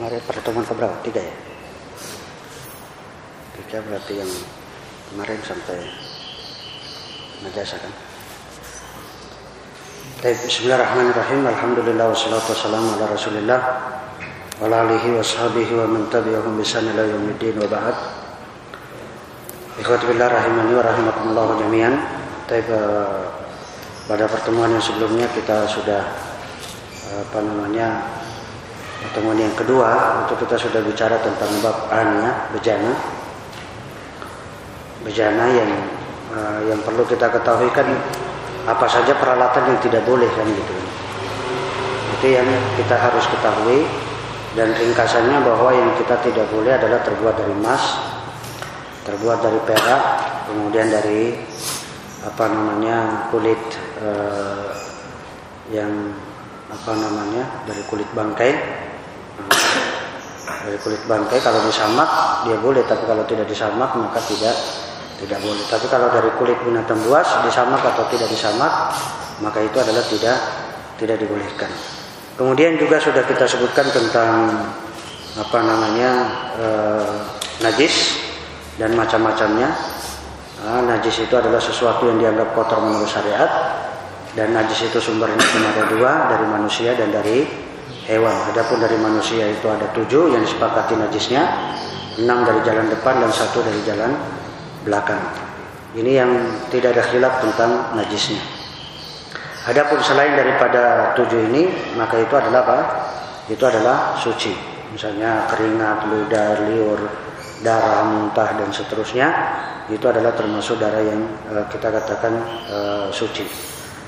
kemarin pertemuan keberapa? Tiga ya? Tiga berarti yang kemarin sampai najasa kan? Baik, Bismillahirrahmanirrahim. Alhamdulillah wassalatu wassalamu ala Rasulillah wa alihi wa sahbihi wa man tabi'ahum bi ila yaumiddin wa ba'd. Ikhwati billah rahimani wa rahimakumullah jami'an. Baik, eh, pada pertemuan yang sebelumnya kita sudah apa namanya pertemuan yang kedua untuk kita sudah bicara tentang bab ania bejana. Bejana yang uh, yang perlu kita ketahui kan apa saja peralatan yang tidak boleh kan gitu. Itu yang kita harus ketahui dan ringkasannya bahwa yang kita tidak boleh adalah terbuat dari emas terbuat dari perak kemudian dari apa namanya kulit uh, yang apa namanya dari kulit bangkai dari kulit bangkai kalau disamak dia boleh. Tapi kalau tidak disamak maka tidak tidak boleh. Tapi kalau dari kulit binatang buas disamak atau tidak disamak maka itu adalah tidak tidak dibolehkan. Kemudian juga sudah kita sebutkan tentang apa namanya e, najis dan macam-macamnya. Nah, najis itu adalah sesuatu yang dianggap kotor menurut syariat. Dan najis itu sumbernya cuma ada dua dari manusia dan dari hewan. Adapun dari manusia itu ada tujuh yang disepakati najisnya, enam dari jalan depan dan satu dari jalan belakang. Ini yang tidak ada khilaf tentang najisnya. Adapun selain daripada tujuh ini, maka itu adalah apa? Itu adalah suci. Misalnya keringat, ludah, liur, darah, muntah dan seterusnya, itu adalah termasuk darah yang uh, kita katakan uh, suci.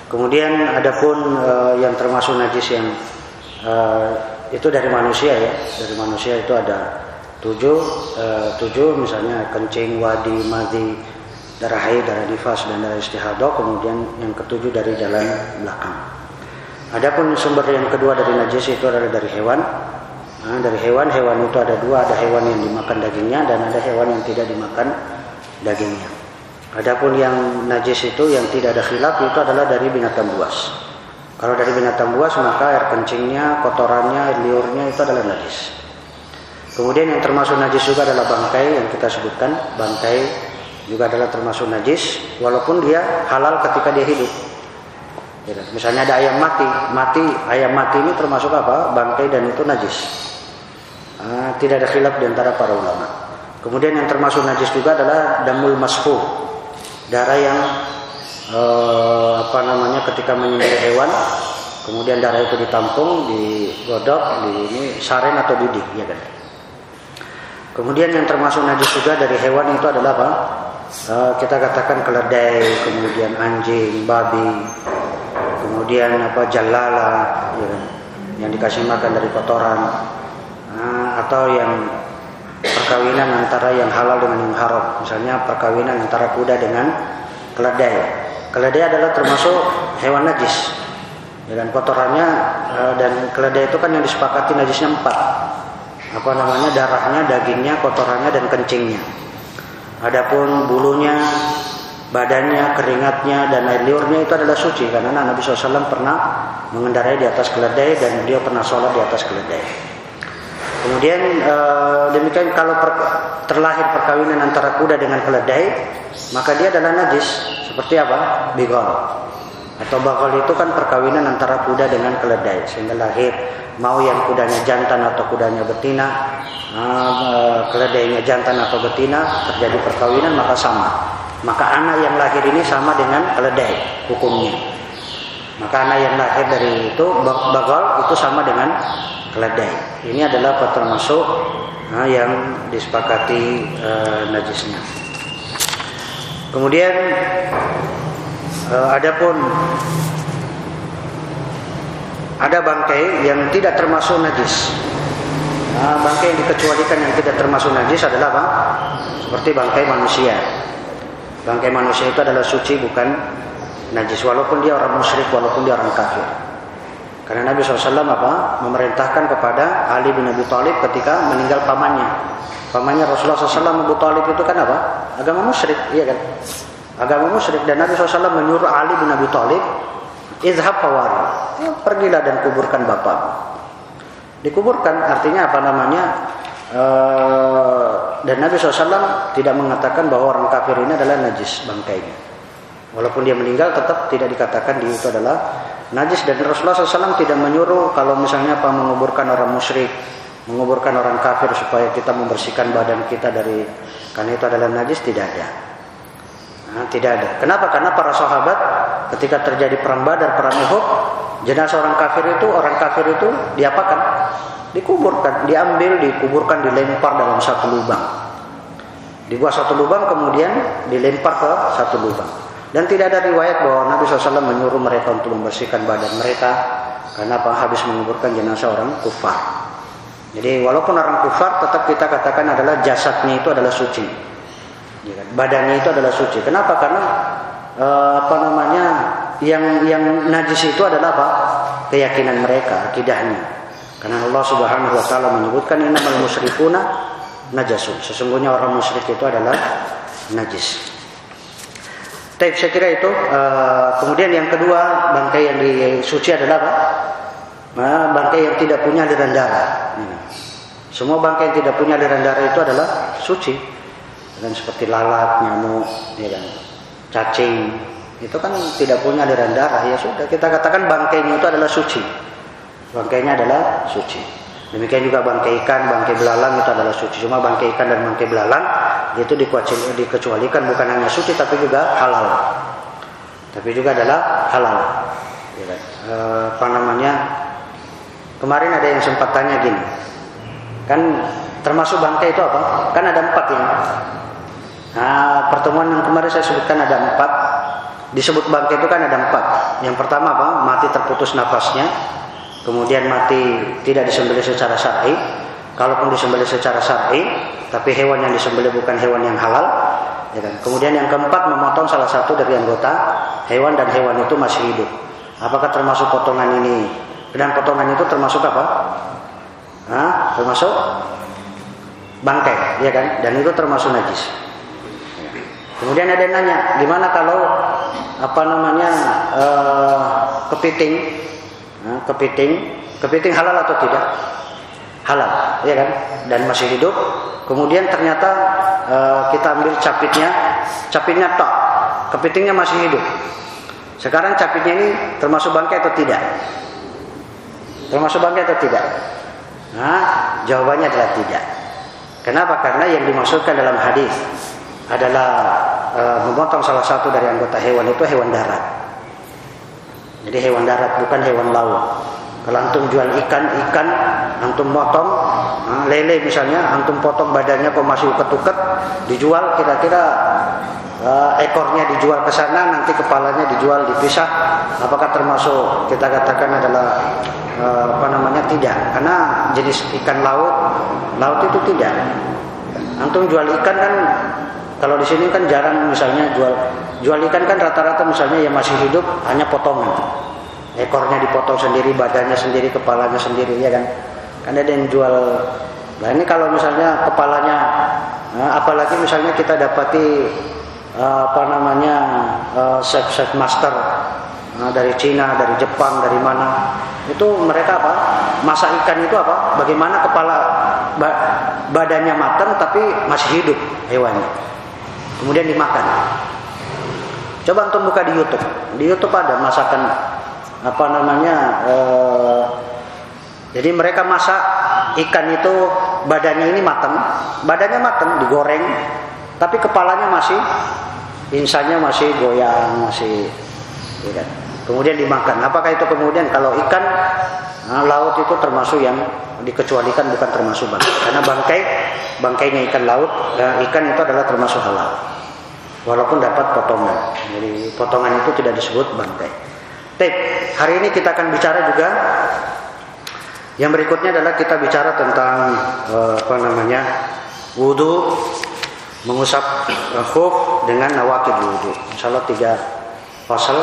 Kemudian adapun uh, yang termasuk najis yang uh, itu dari manusia ya. Dari manusia itu ada tujuh uh, tujuh misalnya kencing wadi madi darah haid darah nifas dan darah istihadah kemudian yang ketujuh dari jalan belakang. Adapun sumber yang kedua dari najis itu adalah dari hewan. Nah, dari hewan hewan itu ada dua. Ada hewan yang dimakan dagingnya dan ada hewan yang tidak dimakan dagingnya. Adapun yang najis itu yang tidak ada khilaf itu adalah dari binatang buas kalau dari binatang buas maka air kencingnya, kotorannya, air liurnya itu adalah najis. Kemudian yang termasuk najis juga adalah bangkai yang kita sebutkan. Bangkai juga adalah termasuk najis walaupun dia halal ketika dia hidup. Ya, misalnya ada ayam mati, mati ayam mati ini termasuk apa? Bangkai dan itu najis. Ah, tidak ada khilaf di antara para ulama. Kemudian yang termasuk najis juga adalah damul masfu, darah yang eh, apa namanya ketika menyembelih hewan kemudian darah itu ditampung digodok di ini saren atau didih ya kan? Kemudian yang termasuk najis juga dari hewan itu adalah apa? Eh, kita katakan keledai kemudian anjing babi kemudian apa? Jalala ya kan? Yang dikasih makan dari kotoran. Nah, atau yang perkawinan antara yang halal dengan yang haram. Misalnya perkawinan antara kuda dengan keledai Keledai adalah termasuk hewan najis. Ya, dan kotorannya eh, dan keledai itu kan yang disepakati najisnya empat. Apa namanya darahnya, dagingnya, kotorannya dan kencingnya. Adapun bulunya, badannya, keringatnya dan air liurnya itu adalah suci karena Nabi SAW pernah mengendarai di atas keledai dan dia pernah sholat di atas keledai. Kemudian e, demikian kalau per, terlahir perkawinan antara kuda dengan keledai, maka dia adalah najis. Seperti apa? Bigol. Atau bagol itu kan perkawinan antara kuda dengan keledai sehingga lahir mau yang kudanya jantan atau kudanya betina, e, keledainya jantan atau betina terjadi perkawinan maka sama. Maka anak yang lahir ini sama dengan keledai hukumnya. Maka anak yang lahir dari itu bagol itu sama dengan keledai. Ini adalah termasuk nah, yang disepakati uh, najisnya. Kemudian uh, adapun ada bangkai yang tidak termasuk najis. Nah, bangkai yang dikecualikan yang tidak termasuk najis adalah apa? Seperti bangkai manusia. Bangkai manusia itu adalah suci bukan najis walaupun dia orang musyrik walaupun dia orang kafir. Karena Nabi SAW apa? memerintahkan kepada Ali bin Abi Thalib ketika meninggal pamannya. Pamannya Rasulullah SAW Abu Thalib itu kan apa? Agama musyrik, iya kan? Agama musyrik dan Nabi SAW menyuruh Ali bin Abi Thalib izhab fawari. Ya, pergilah dan kuburkan bapak. dikuburkan artinya apa namanya uh, dan Nabi SAW tidak mengatakan bahwa orang kafir ini adalah najis bangkainya walaupun dia meninggal tetap tidak dikatakan dia itu adalah najis dan Rasulullah SAW tidak menyuruh kalau misalnya apa menguburkan orang musyrik menguburkan orang kafir supaya kita membersihkan badan kita dari karena itu adalah najis tidak ada. Nah, tidak ada. Kenapa? Karena para sahabat ketika terjadi perang Badar perang Uhud jenazah orang kafir itu orang kafir itu diapakan? Dikuburkan diambil dikuburkan dilempar dalam satu lubang. Dibuat satu lubang kemudian dilempar ke satu lubang dan tidak ada riwayat bahwa Nabi SAW menyuruh mereka untuk membersihkan badan mereka karena apa habis menguburkan jenazah orang kufar jadi walaupun orang kufar tetap kita katakan adalah jasadnya itu adalah suci ya kan? badannya itu adalah suci kenapa karena eh, apa namanya yang yang najis itu adalah apa? Keyakinan mereka, akidahnya. Karena Allah Subhanahu wa taala menyebutkan innamal musyrikuna najasun. Sesungguhnya orang musyrik itu adalah najis. Tapi saya kira itu. Uh, kemudian yang kedua bangkai yang disuci adalah apa? Nah, bangkai yang tidak punya aliran darah. Semua bangkai yang tidak punya aliran darah itu adalah suci. Dan seperti lalat, nyamuk, ya kan, cacing, itu kan tidak punya aliran darah ya sudah kita katakan bangkainya itu adalah suci bangkainya adalah suci demikian juga bangkai ikan bangkai belalang itu adalah suci cuma bangkai ikan dan bangkai belalang itu dikecualikan bukan hanya suci tapi juga halal tapi juga adalah halal e, apa namanya kemarin ada yang sempat tanya gini kan termasuk bangkai itu apa kan ada empat ya nah pertemuan yang kemarin saya sebutkan ada empat Disebut bangkai itu kan ada empat. Yang pertama apa? Mati terputus nafasnya. Kemudian mati tidak disembelih secara syar'i. Kalaupun disembelih secara syar'i, tapi hewan yang disembelih bukan hewan yang halal, ya kan? Kemudian yang keempat memotong salah satu dari anggota hewan dan hewan itu masih hidup. Apakah termasuk potongan ini? Dan potongan itu termasuk apa? Hah? Termasuk bangkai, ya kan? Dan itu termasuk najis. Kemudian ada yang nanya, gimana kalau apa namanya uh, kepiting, uh, kepiting, kepiting halal atau tidak? Halal, ya kan? Dan masih hidup. Kemudian ternyata uh, kita ambil capitnya, capitnya tok, kepitingnya masih hidup. Sekarang capitnya ini termasuk bangkai atau tidak? Termasuk bangkai atau tidak? Nah, jawabannya adalah tidak. Kenapa? Karena yang dimaksudkan dalam hadis adalah e, memotong salah satu dari anggota hewan itu hewan darat. Jadi hewan darat bukan hewan laut. Kalau antum jual ikan, ikan antum potong lele misalnya, antum potong badannya kok masih uket-uket, dijual kira-kira ekornya dijual ke sana, nanti kepalanya dijual dipisah. Apakah termasuk kita katakan adalah apa namanya tidak? Karena jenis ikan laut, laut itu tidak. Antum jual ikan kan kalau di sini kan jarang misalnya jual jual ikan kan rata-rata misalnya yang masih hidup hanya potongan. Ekornya dipotong sendiri, badannya sendiri, kepalanya sendiri ya kan. Kan ada yang jual Nah ini kalau misalnya kepalanya nah, apalagi misalnya kita dapati uh, apa namanya uh, chef chef master uh, dari Cina, dari Jepang, dari mana itu mereka apa masak ikan itu apa bagaimana kepala ba, badannya matang tapi masih hidup hewannya kemudian dimakan. Coba untuk buka di YouTube. Di YouTube ada masakan apa namanya? Eh, jadi mereka masak ikan itu badannya ini matang, badannya matang digoreng, tapi kepalanya masih insanya masih goyang, masih ya kan? Kemudian dimakan. Apakah itu kemudian kalau ikan nah, laut itu termasuk yang dikecualikan bukan termasuk bangkai. Karena bangkai bangkainya ikan laut, dan ikan itu adalah termasuk halal. Walaupun dapat potongan. Jadi potongan itu tidak disebut bangkai. Baik, hari ini kita akan bicara juga yang berikutnya adalah kita bicara tentang eh, apa namanya? wudu mengusap uh, khuf dengan nawakid wudu. Insyaallah tiga pasal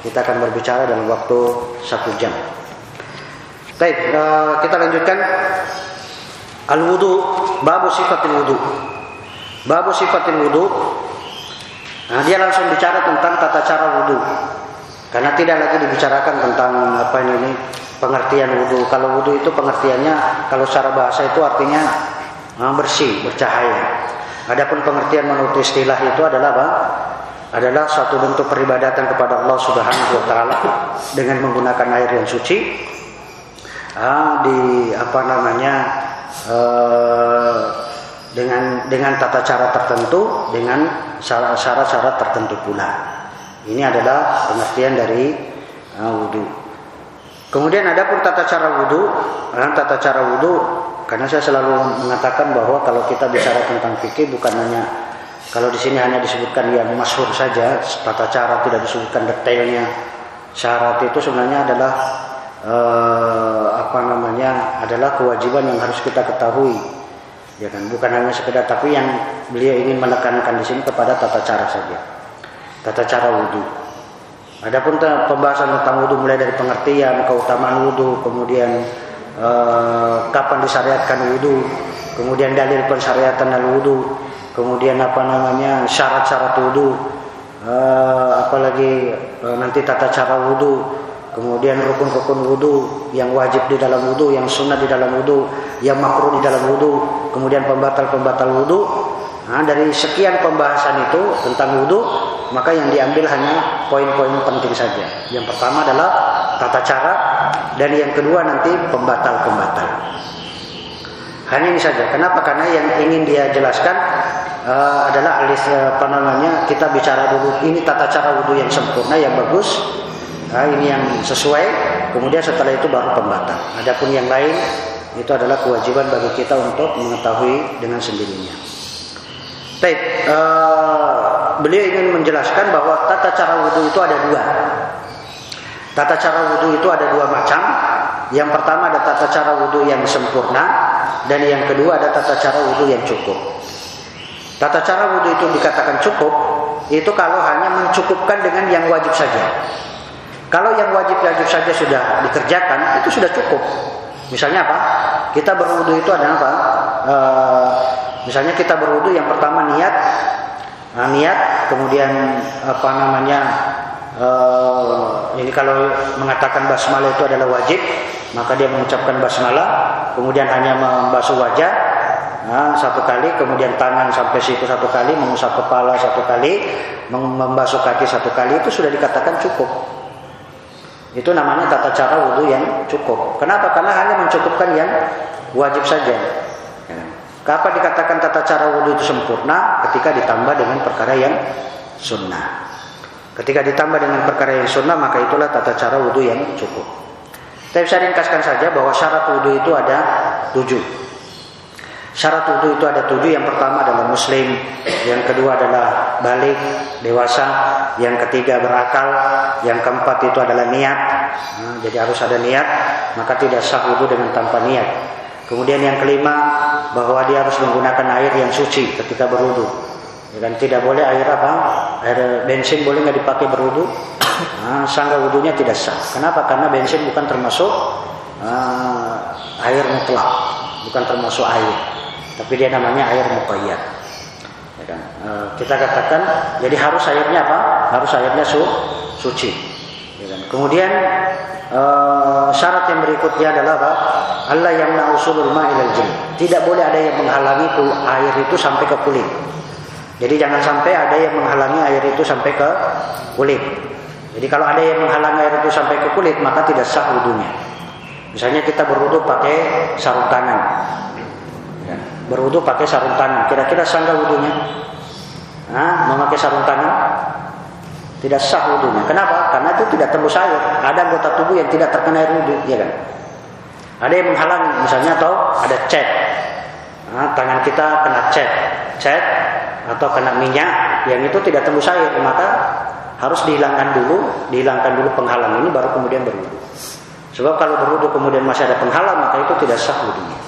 kita akan berbicara dalam waktu satu jam. Baik, uh, kita lanjutkan al-wudu, babu sifatil wudu. Babu sifatil wudu. Nah, dia langsung bicara tentang tata cara wudu. Karena tidak lagi dibicarakan tentang apa ini pengertian wudhu. Kalau wudhu itu pengertiannya kalau secara bahasa itu artinya uh, bersih, bercahaya. Adapun pengertian menurut istilah itu adalah apa? Adalah suatu bentuk peribadatan kepada Allah Subhanahu wa taala dengan menggunakan air yang suci. Uh, di apa namanya? Uh, dengan dengan tata cara tertentu, dengan syarat-syarat tertentu pula. Ini adalah pengertian dari uh, wudhu. Kemudian ada pun tata cara wudhu, uh, tata cara wudhu, karena saya selalu mengatakan bahwa kalau kita bicara tentang fikih bukan hanya kalau di sini hanya disebutkan yang masyhur saja, tata cara tidak disebutkan detailnya. Syarat itu sebenarnya adalah uh, apa namanya adalah kewajiban yang harus kita ketahui, ya kan? Bukan hanya sekedar, tapi yang beliau ingin menekankan di sini kepada tata cara saja tata cara wudhu. Adapun pembahasan tentang wudhu mulai dari pengertian, keutamaan wudhu, kemudian eh, kapan disyariatkan wudhu, kemudian dalil pensyariatan al wudhu, kemudian apa namanya syarat-syarat wudhu, eh, apalagi eh, nanti tata cara wudhu, kemudian rukun-rukun wudhu yang wajib di dalam wudhu, yang sunnah di dalam wudhu, yang makruh di dalam wudhu, kemudian pembatal-pembatal wudhu. Nah, dari sekian pembahasan itu tentang wudhu maka yang diambil hanya poin-poin penting saja. Yang pertama adalah tata cara dan yang kedua nanti pembatal-pembatal. Hanya ini saja. Kenapa? Karena yang ingin dia jelaskan uh, adalah alis apa namanya kita bicara dulu ini tata cara wudhu yang sempurna yang bagus. Nah, ini yang sesuai. Kemudian setelah itu baru pembatal. Adapun yang lain itu adalah kewajiban bagi kita untuk mengetahui dengan sendirinya. Baik, uh, beliau ingin menjelaskan bahwa tata cara wudhu itu ada dua. Tata cara wudhu itu ada dua macam. Yang pertama ada tata cara wudhu yang sempurna dan yang kedua ada tata cara wudhu yang cukup. Tata cara wudhu itu dikatakan cukup itu kalau hanya mencukupkan dengan yang wajib saja. Kalau yang wajib-wajib saja sudah dikerjakan itu sudah cukup. Misalnya apa? Kita berwudhu itu ada apa? E, misalnya kita berwudhu yang pertama niat nah, niat kemudian apa namanya uh, ini kalau mengatakan basmalah itu adalah wajib maka dia mengucapkan basmalah kemudian hanya membasuh wajah nah, satu kali kemudian tangan sampai siku satu kali mengusap kepala satu kali membasuh kaki satu kali itu sudah dikatakan cukup. Itu namanya tata cara wudhu yang cukup. Kenapa? Karena hanya mencukupkan yang wajib saja Kapan dikatakan tata cara wudhu itu sempurna? Ketika ditambah dengan perkara yang sunnah. Ketika ditambah dengan perkara yang sunnah, maka itulah tata cara wudhu yang cukup. Tapi saya ringkaskan saja bahwa syarat wudhu itu ada tujuh. Syarat wudhu itu ada tujuh. Yang pertama adalah muslim, yang kedua adalah balik, dewasa, yang ketiga berakal, yang keempat itu adalah niat. Nah, jadi harus ada niat, maka tidak sah wudhu dengan tanpa niat. Kemudian yang kelima bahwa dia harus menggunakan air yang suci ketika berwudu. Ya tidak boleh air apa? Air bensin boleh nggak dipakai berwudu? Nah, sangga wudunya tidak sah. Kenapa? Karena bensin bukan termasuk uh, air mutlak, bukan termasuk air. Tapi dia namanya air muqayyad. Ya kan? Uh, kita katakan jadi harus airnya apa? Harus airnya su suci. Kemudian uh, syarat yang berikutnya adalah? Allah yang nausulul ma'ilal jin. Tidak boleh ada yang menghalangi air itu sampai ke kulit. Jadi jangan sampai ada yang menghalangi air itu sampai ke kulit. Jadi kalau ada yang menghalangi air itu sampai ke kulit maka tidak sah wudhunya. Misalnya kita berwudhu pakai sarung tangan. Ya, berwudhu pakai sarung tangan. Kira-kira sah nggak wudhunya? Nah, memakai sarung tangan tidak sah wudhunya. Kenapa? Karena itu tidak tembus air. Ada anggota tubuh yang tidak terkena air wudhu, ya kan? Ada yang menghalangi, misalnya atau ada cat. Nah, tangan kita kena cat, cat atau kena minyak, yang itu tidak tembus air, maka harus dihilangkan dulu, dihilangkan dulu penghalang ini baru kemudian berwudu. Sebab kalau berwudu kemudian masih ada penghalang, maka itu tidak sah wudunya.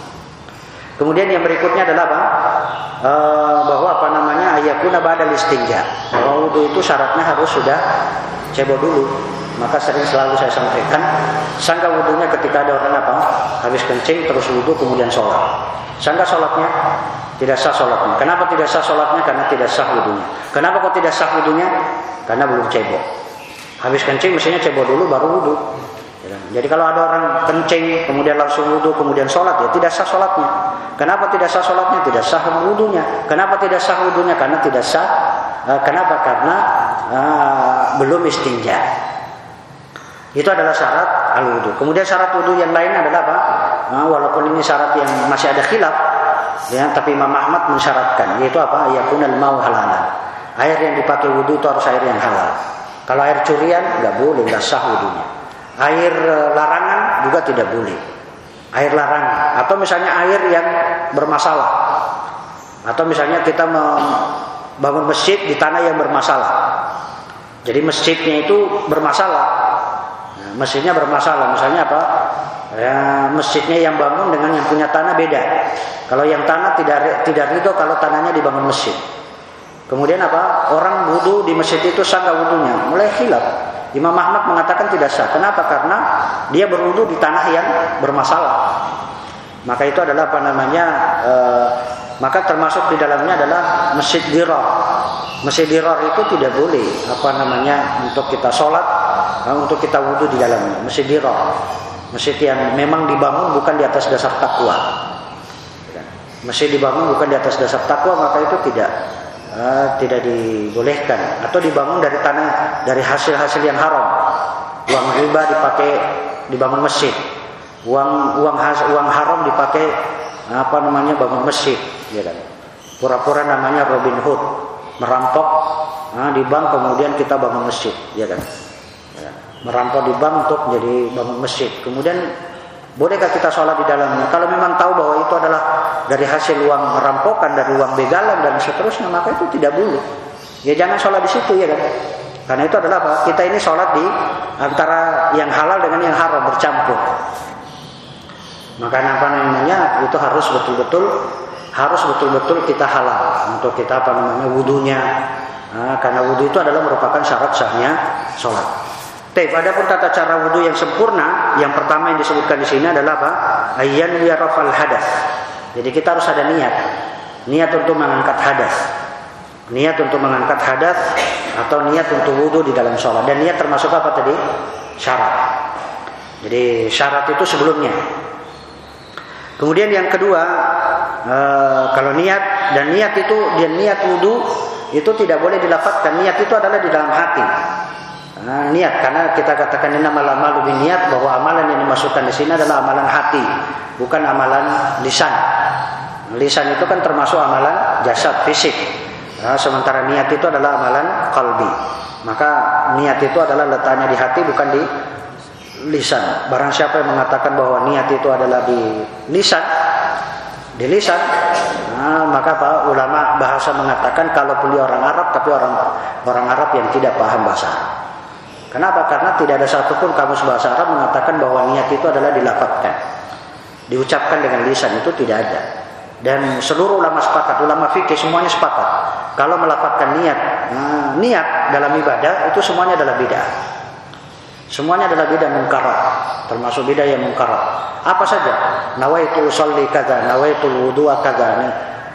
Kemudian yang berikutnya adalah apa? E, bahwa apa namanya ayakuna badal istinja. Bahwa wudu itu syaratnya harus sudah cebok dulu. Maka sering selalu saya sampaikan sangka wudhunya ketika ada orang apa? Habis kencing terus wudhu kemudian sholat. Sangka sholatnya? Tidak sah sholatnya. Kenapa tidak sah sholatnya? Karena tidak sah wudhunya kenapa kok tidak sah wudhunya karena belum cebok. Habis kencing mestinya cebok dulu baru wudhu. Ya kan? Jadi kalau ada orang kencing kemudian langsung wudhu kemudian sholat ya tidak sah sholatnya. Kenapa tidak sah sholatnya? Tidak sah wudhunya. Kenapa tidak sah wudhunya? Karena tidak sah. Uh, kenapa? Karena uh, belum istinja. Itu adalah syarat al wudhu. Kemudian syarat wudhu yang lain adalah apa? Nah, walaupun ini syarat yang masih ada khilaf, ya, tapi Imam Ahmad mensyaratkan yaitu apa? Yakunal mau halalan. Air yang dipakai wudhu itu harus air yang halal. Kalau air curian nggak boleh, nggak sah wudhunya. Air e, larangan juga tidak boleh. Air larangan atau misalnya air yang bermasalah. Atau misalnya kita membangun masjid di tanah yang bermasalah. Jadi masjidnya itu bermasalah. Nah, masjidnya bermasalah. Misalnya apa? Ya, masjidnya yang bangun dengan yang punya tanah beda. Kalau yang tanah tidak tidak ridho kalau tanahnya dibangun masjid. Kemudian apa? Orang wudhu di masjid itu sah nggak wudhunya? Mulai hilaf. Imam Ahmad mengatakan tidak sah. Kenapa? Karena dia berwudhu di tanah yang bermasalah. Maka itu adalah apa namanya? E, maka termasuk di dalamnya adalah masjid diror. Masjid diror itu tidak boleh apa namanya untuk kita sholat, eh, untuk kita wudhu di dalamnya. Masjid diror. Masjid yang memang dibangun bukan di atas dasar takwa. Masjid dibangun bukan di atas dasar takwa maka itu tidak uh, tidak dibolehkan atau dibangun dari tanah dari hasil-hasil yang haram. Uang riba dipakai dibangun masjid. Uang uang has, uang haram dipakai apa namanya bangun masjid, ya kan. Pura-pura namanya Robin Hood, merampok nah, di bank kemudian kita bangun masjid, ya kan. Ya. Merampok di bank untuk jadi bangun masjid. Kemudian Bolehkah kita sholat di dalamnya? Kalau memang tahu bahwa itu adalah dari hasil uang rampokan, dari uang begalan dan seterusnya, maka itu tidak boleh. Ya jangan sholat di situ ya kan? Karena itu adalah apa? Kita ini sholat di antara yang halal dengan yang haram bercampur. Maka apa namanya itu harus betul-betul harus betul-betul kita halal untuk kita apa namanya wudhunya. Nah, karena wudhu itu adalah merupakan syarat sahnya sholat. Taib. Adapun tata cara wudhu yang sempurna, yang pertama yang disebutkan di sini adalah apa? Ayyan yarafal hadas. Jadi kita harus ada niat. Niat untuk mengangkat hadas. Niat untuk mengangkat hadas atau niat untuk wudhu di dalam sholat. Dan niat termasuk apa tadi? Syarat. Jadi syarat itu sebelumnya. Kemudian yang kedua, e, kalau niat dan niat itu dan niat wudhu itu tidak boleh dilapatkan. Niat itu adalah di dalam hati. Nah, niat karena kita katakan ini amalan malu niat bahwa amalan yang dimasukkan di sini adalah amalan hati, bukan amalan lisan. Lisan itu kan termasuk amalan jasad fisik. Nah, sementara niat itu adalah amalan kalbi. Maka niat itu adalah letaknya di hati bukan di lisan. Barang siapa yang mengatakan bahwa niat itu adalah di lisan, di lisan, nah, maka Pak ulama bahasa mengatakan kalau beli orang Arab tapi orang orang Arab yang tidak paham bahasa Arab. Kenapa? Karena tidak ada satupun kamus bahasa Arab mengatakan bahwa niat itu adalah dilafazkan. Diucapkan dengan lisan itu tidak ada. Dan seluruh ulama sepakat, ulama fikih semuanya sepakat. Kalau melafazkan niat, nah, niat dalam ibadah itu semuanya adalah bid'ah. Semuanya adalah bid'ah mungkarat, termasuk bid'ah yang mungkarat. Apa saja? Nawaitu usolli kada, nawaitu wudu'a kada,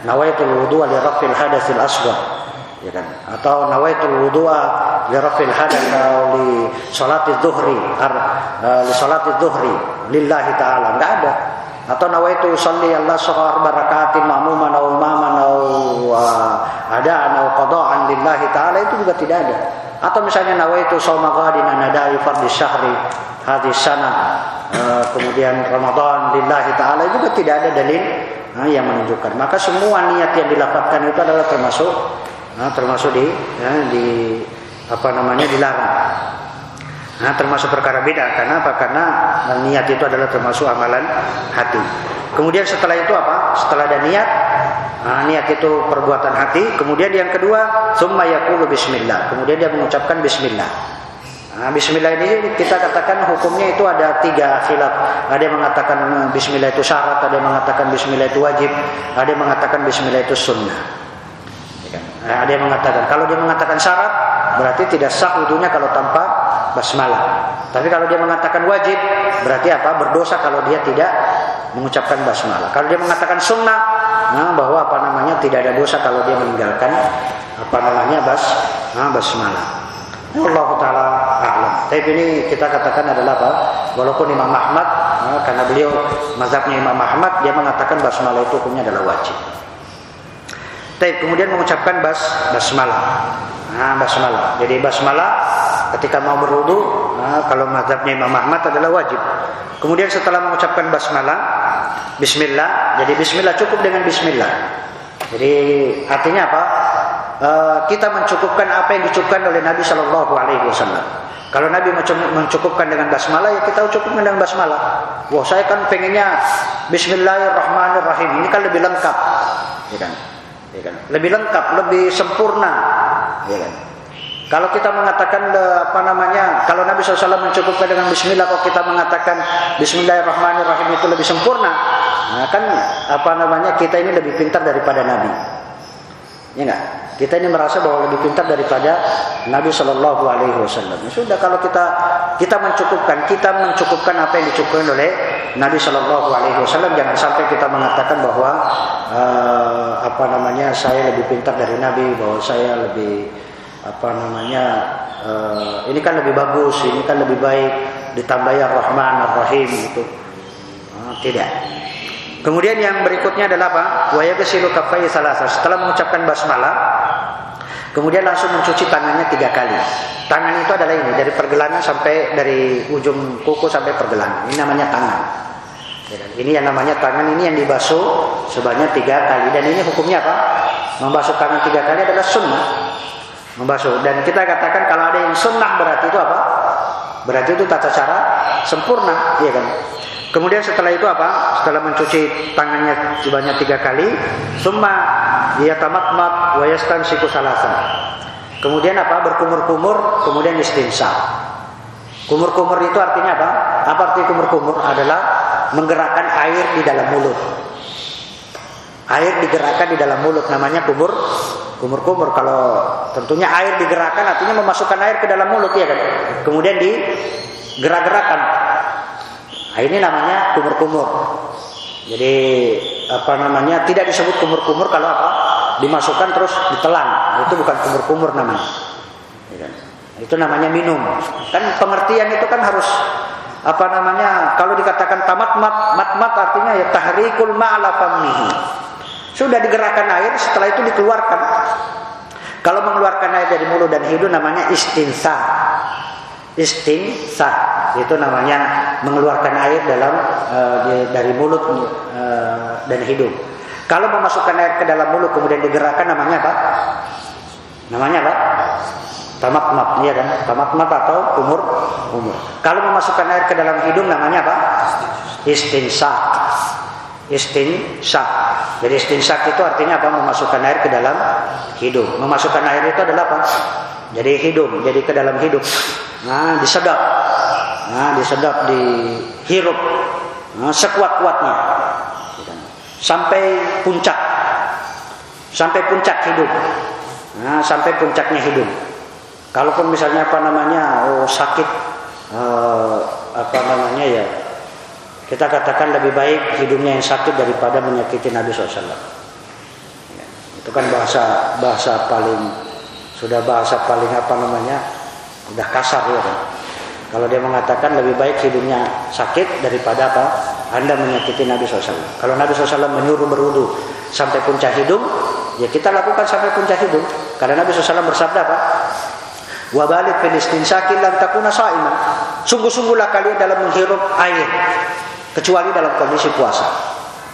nawaitu wudu'a li rafil hadasil asghar ya kan atau nawaitul wudu'a li rafil hadath atau li salati dhuhri ar uh, li salati dhuhri lillahi taala. Enggak ada. Atau nawaitu salli Allah sahar barakatin ma'muman aw imaman aw ada atau qada'an lillahi taala itu juga tidak ada. Atau misalnya nawaitu shauma ghadin anadai fardhi syahri hadis sana uh, kemudian Ramadan lillahi taala juga tidak ada dalil uh, yang menunjukkan. Maka semua niat yang dilafalkan itu adalah termasuk nah, termasuk di ya, di apa namanya dilarang. Nah, termasuk perkara beda karena apa? Karena niat itu adalah termasuk amalan hati. Kemudian setelah itu apa? Setelah ada niat, nah, niat itu perbuatan hati. Kemudian yang kedua, summa yaqulu bismillah. Kemudian dia mengucapkan bismillah. Nah, bismillah ini kita katakan hukumnya itu ada tiga khilaf. Ada yang mengatakan bismillah itu syarat, ada yang mengatakan bismillah itu wajib, ada yang mengatakan bismillah itu sunnah. Nah, ada yang mengatakan kalau dia mengatakan syarat berarti tidak sah wudhunya kalau tanpa basmalah. Tapi kalau dia mengatakan wajib berarti apa? Berdosa kalau dia tidak mengucapkan basmalah. Kalau dia mengatakan sunnah, nah bahwa apa namanya tidak ada dosa kalau dia meninggalkan apa namanya bas, nah, basmalah. Allah taala a'lam. Tapi ini kita katakan adalah apa? Walaupun Imam Ahmad nah, karena beliau mazhabnya Imam Ahmad dia mengatakan basmalah itu hukumnya adalah wajib. Tapi kemudian mengucapkan bas basmalah. Nah, basmalah. Jadi basmalah ketika mau berwudu, nah, kalau mazhabnya Imam Ahmad adalah wajib. Kemudian setelah mengucapkan basmalah, bismillah. Jadi bismillah cukup dengan bismillah. Jadi artinya apa? E, kita mencukupkan apa yang dicukupkan oleh Nabi Shallallahu alaihi wasallam. Kalau Nabi mencukupkan dengan basmalah ya kita cukupkan dengan basmalah. Wah, saya kan pengennya bismillahirrahmanirrahim. Ini kan lebih lengkap. Ya kan? Ya kan? Lebih lengkap, lebih sempurna. Ya kan? Kalau kita mengatakan apa namanya, kalau Nabi SAW mencukupkan dengan Bismillah, kalau kita mengatakan Bismillahirrahmanirrahim itu lebih sempurna, nah kan apa namanya kita ini lebih pintar daripada Nabi, ya enggak? Kita ini merasa bahwa lebih pintar daripada Nabi Shallallahu Alaihi Wasallam. Ya sudah kalau kita kita mencukupkan, kita mencukupkan apa yang dicukupkan oleh Nabi Shallallahu Alaihi Wasallam. Jangan sampai kita mengatakan bahwa uh, apa namanya saya lebih pintar dari Nabi, bahwa saya lebih apa namanya uh, ini kan lebih bagus, ini kan lebih baik ditambah ya Rahman Ar-Rahim itu. Uh, tidak. Kemudian yang berikutnya adalah apa? Wa yaghsilu kaffayhi salasa. Setelah mengucapkan basmalah, kemudian langsung mencuci tangannya tiga kali. Tangan itu adalah ini dari pergelangan sampai dari ujung kuku sampai pergelangan. Ini namanya tangan. Ini yang namanya tangan ini yang dibasuh sebanyak tiga kali dan ini hukumnya apa? Membasuh tangan tiga kali adalah sunnah membasuh dan kita katakan kalau ada yang sunnah berarti itu apa berarti itu tata cara sempurna iya kan kemudian setelah itu apa? Setelah mencuci tangannya sebanyak tiga kali summa dia tamat mat wayastan siku salasa kemudian apa? Berkumur-kumur kemudian istinsa. Kumur-kumur itu artinya apa? Apa arti kumur-kumur? Adalah menggerakkan air di dalam mulut. Air digerakkan di dalam mulut namanya kumur kumur-kumur. Kalau tentunya air digerakkan artinya memasukkan air ke dalam mulut ya kan? Kemudian digerak-gerakan nah, ini namanya kumur-kumur jadi apa namanya tidak disebut kumur-kumur kalau apa dimasukkan terus ditelan nah, itu bukan kumur-kumur namanya ya kan? itu namanya minum kan pengertian itu kan harus apa namanya kalau dikatakan tamat mat mat mat artinya ya tahrikul ma'ala sudah digerakkan air, setelah itu dikeluarkan. Kalau mengeluarkan air dari mulut dan hidung namanya istinsa. Istinsa itu namanya mengeluarkan air dalam uh, dari mulut uh, dan hidung. Kalau memasukkan air ke dalam mulut kemudian digerakkan namanya apa? Namanya apa? Tamakmat, ya kan? Tamakmat atau umur umur. Kalau memasukkan air ke dalam hidung namanya apa? Istinsa istinsak. Jadi istinsak itu artinya apa? Memasukkan air ke dalam hidung. Memasukkan air itu adalah apa? Jadi hidung, jadi ke dalam hidung. Nah, disedap. Nah, disedap, dihirup. Nah, sekuat-kuatnya. Sampai puncak. Sampai puncak hidung. Nah, sampai puncaknya hidung. Kalaupun misalnya apa namanya, oh sakit, uh, apa namanya ya, kita katakan lebih baik hidungnya yang sakit daripada menyakiti Nabi SAW. Ya, itu kan bahasa bahasa paling sudah bahasa paling apa namanya udah kasar ya kan. Kalau dia mengatakan lebih baik hidungnya sakit daripada apa? Anda menyakiti Nabi SAW. Kalau Nabi SAW menyuruh berwudu sampai puncak hidung, ya kita lakukan sampai puncak hidung. Karena Nabi SAW bersabda apa? Wabalik filistin sakit dan takuna sa'iman. Sungguh-sungguhlah kalian dalam menghirup air kecuali dalam kondisi puasa.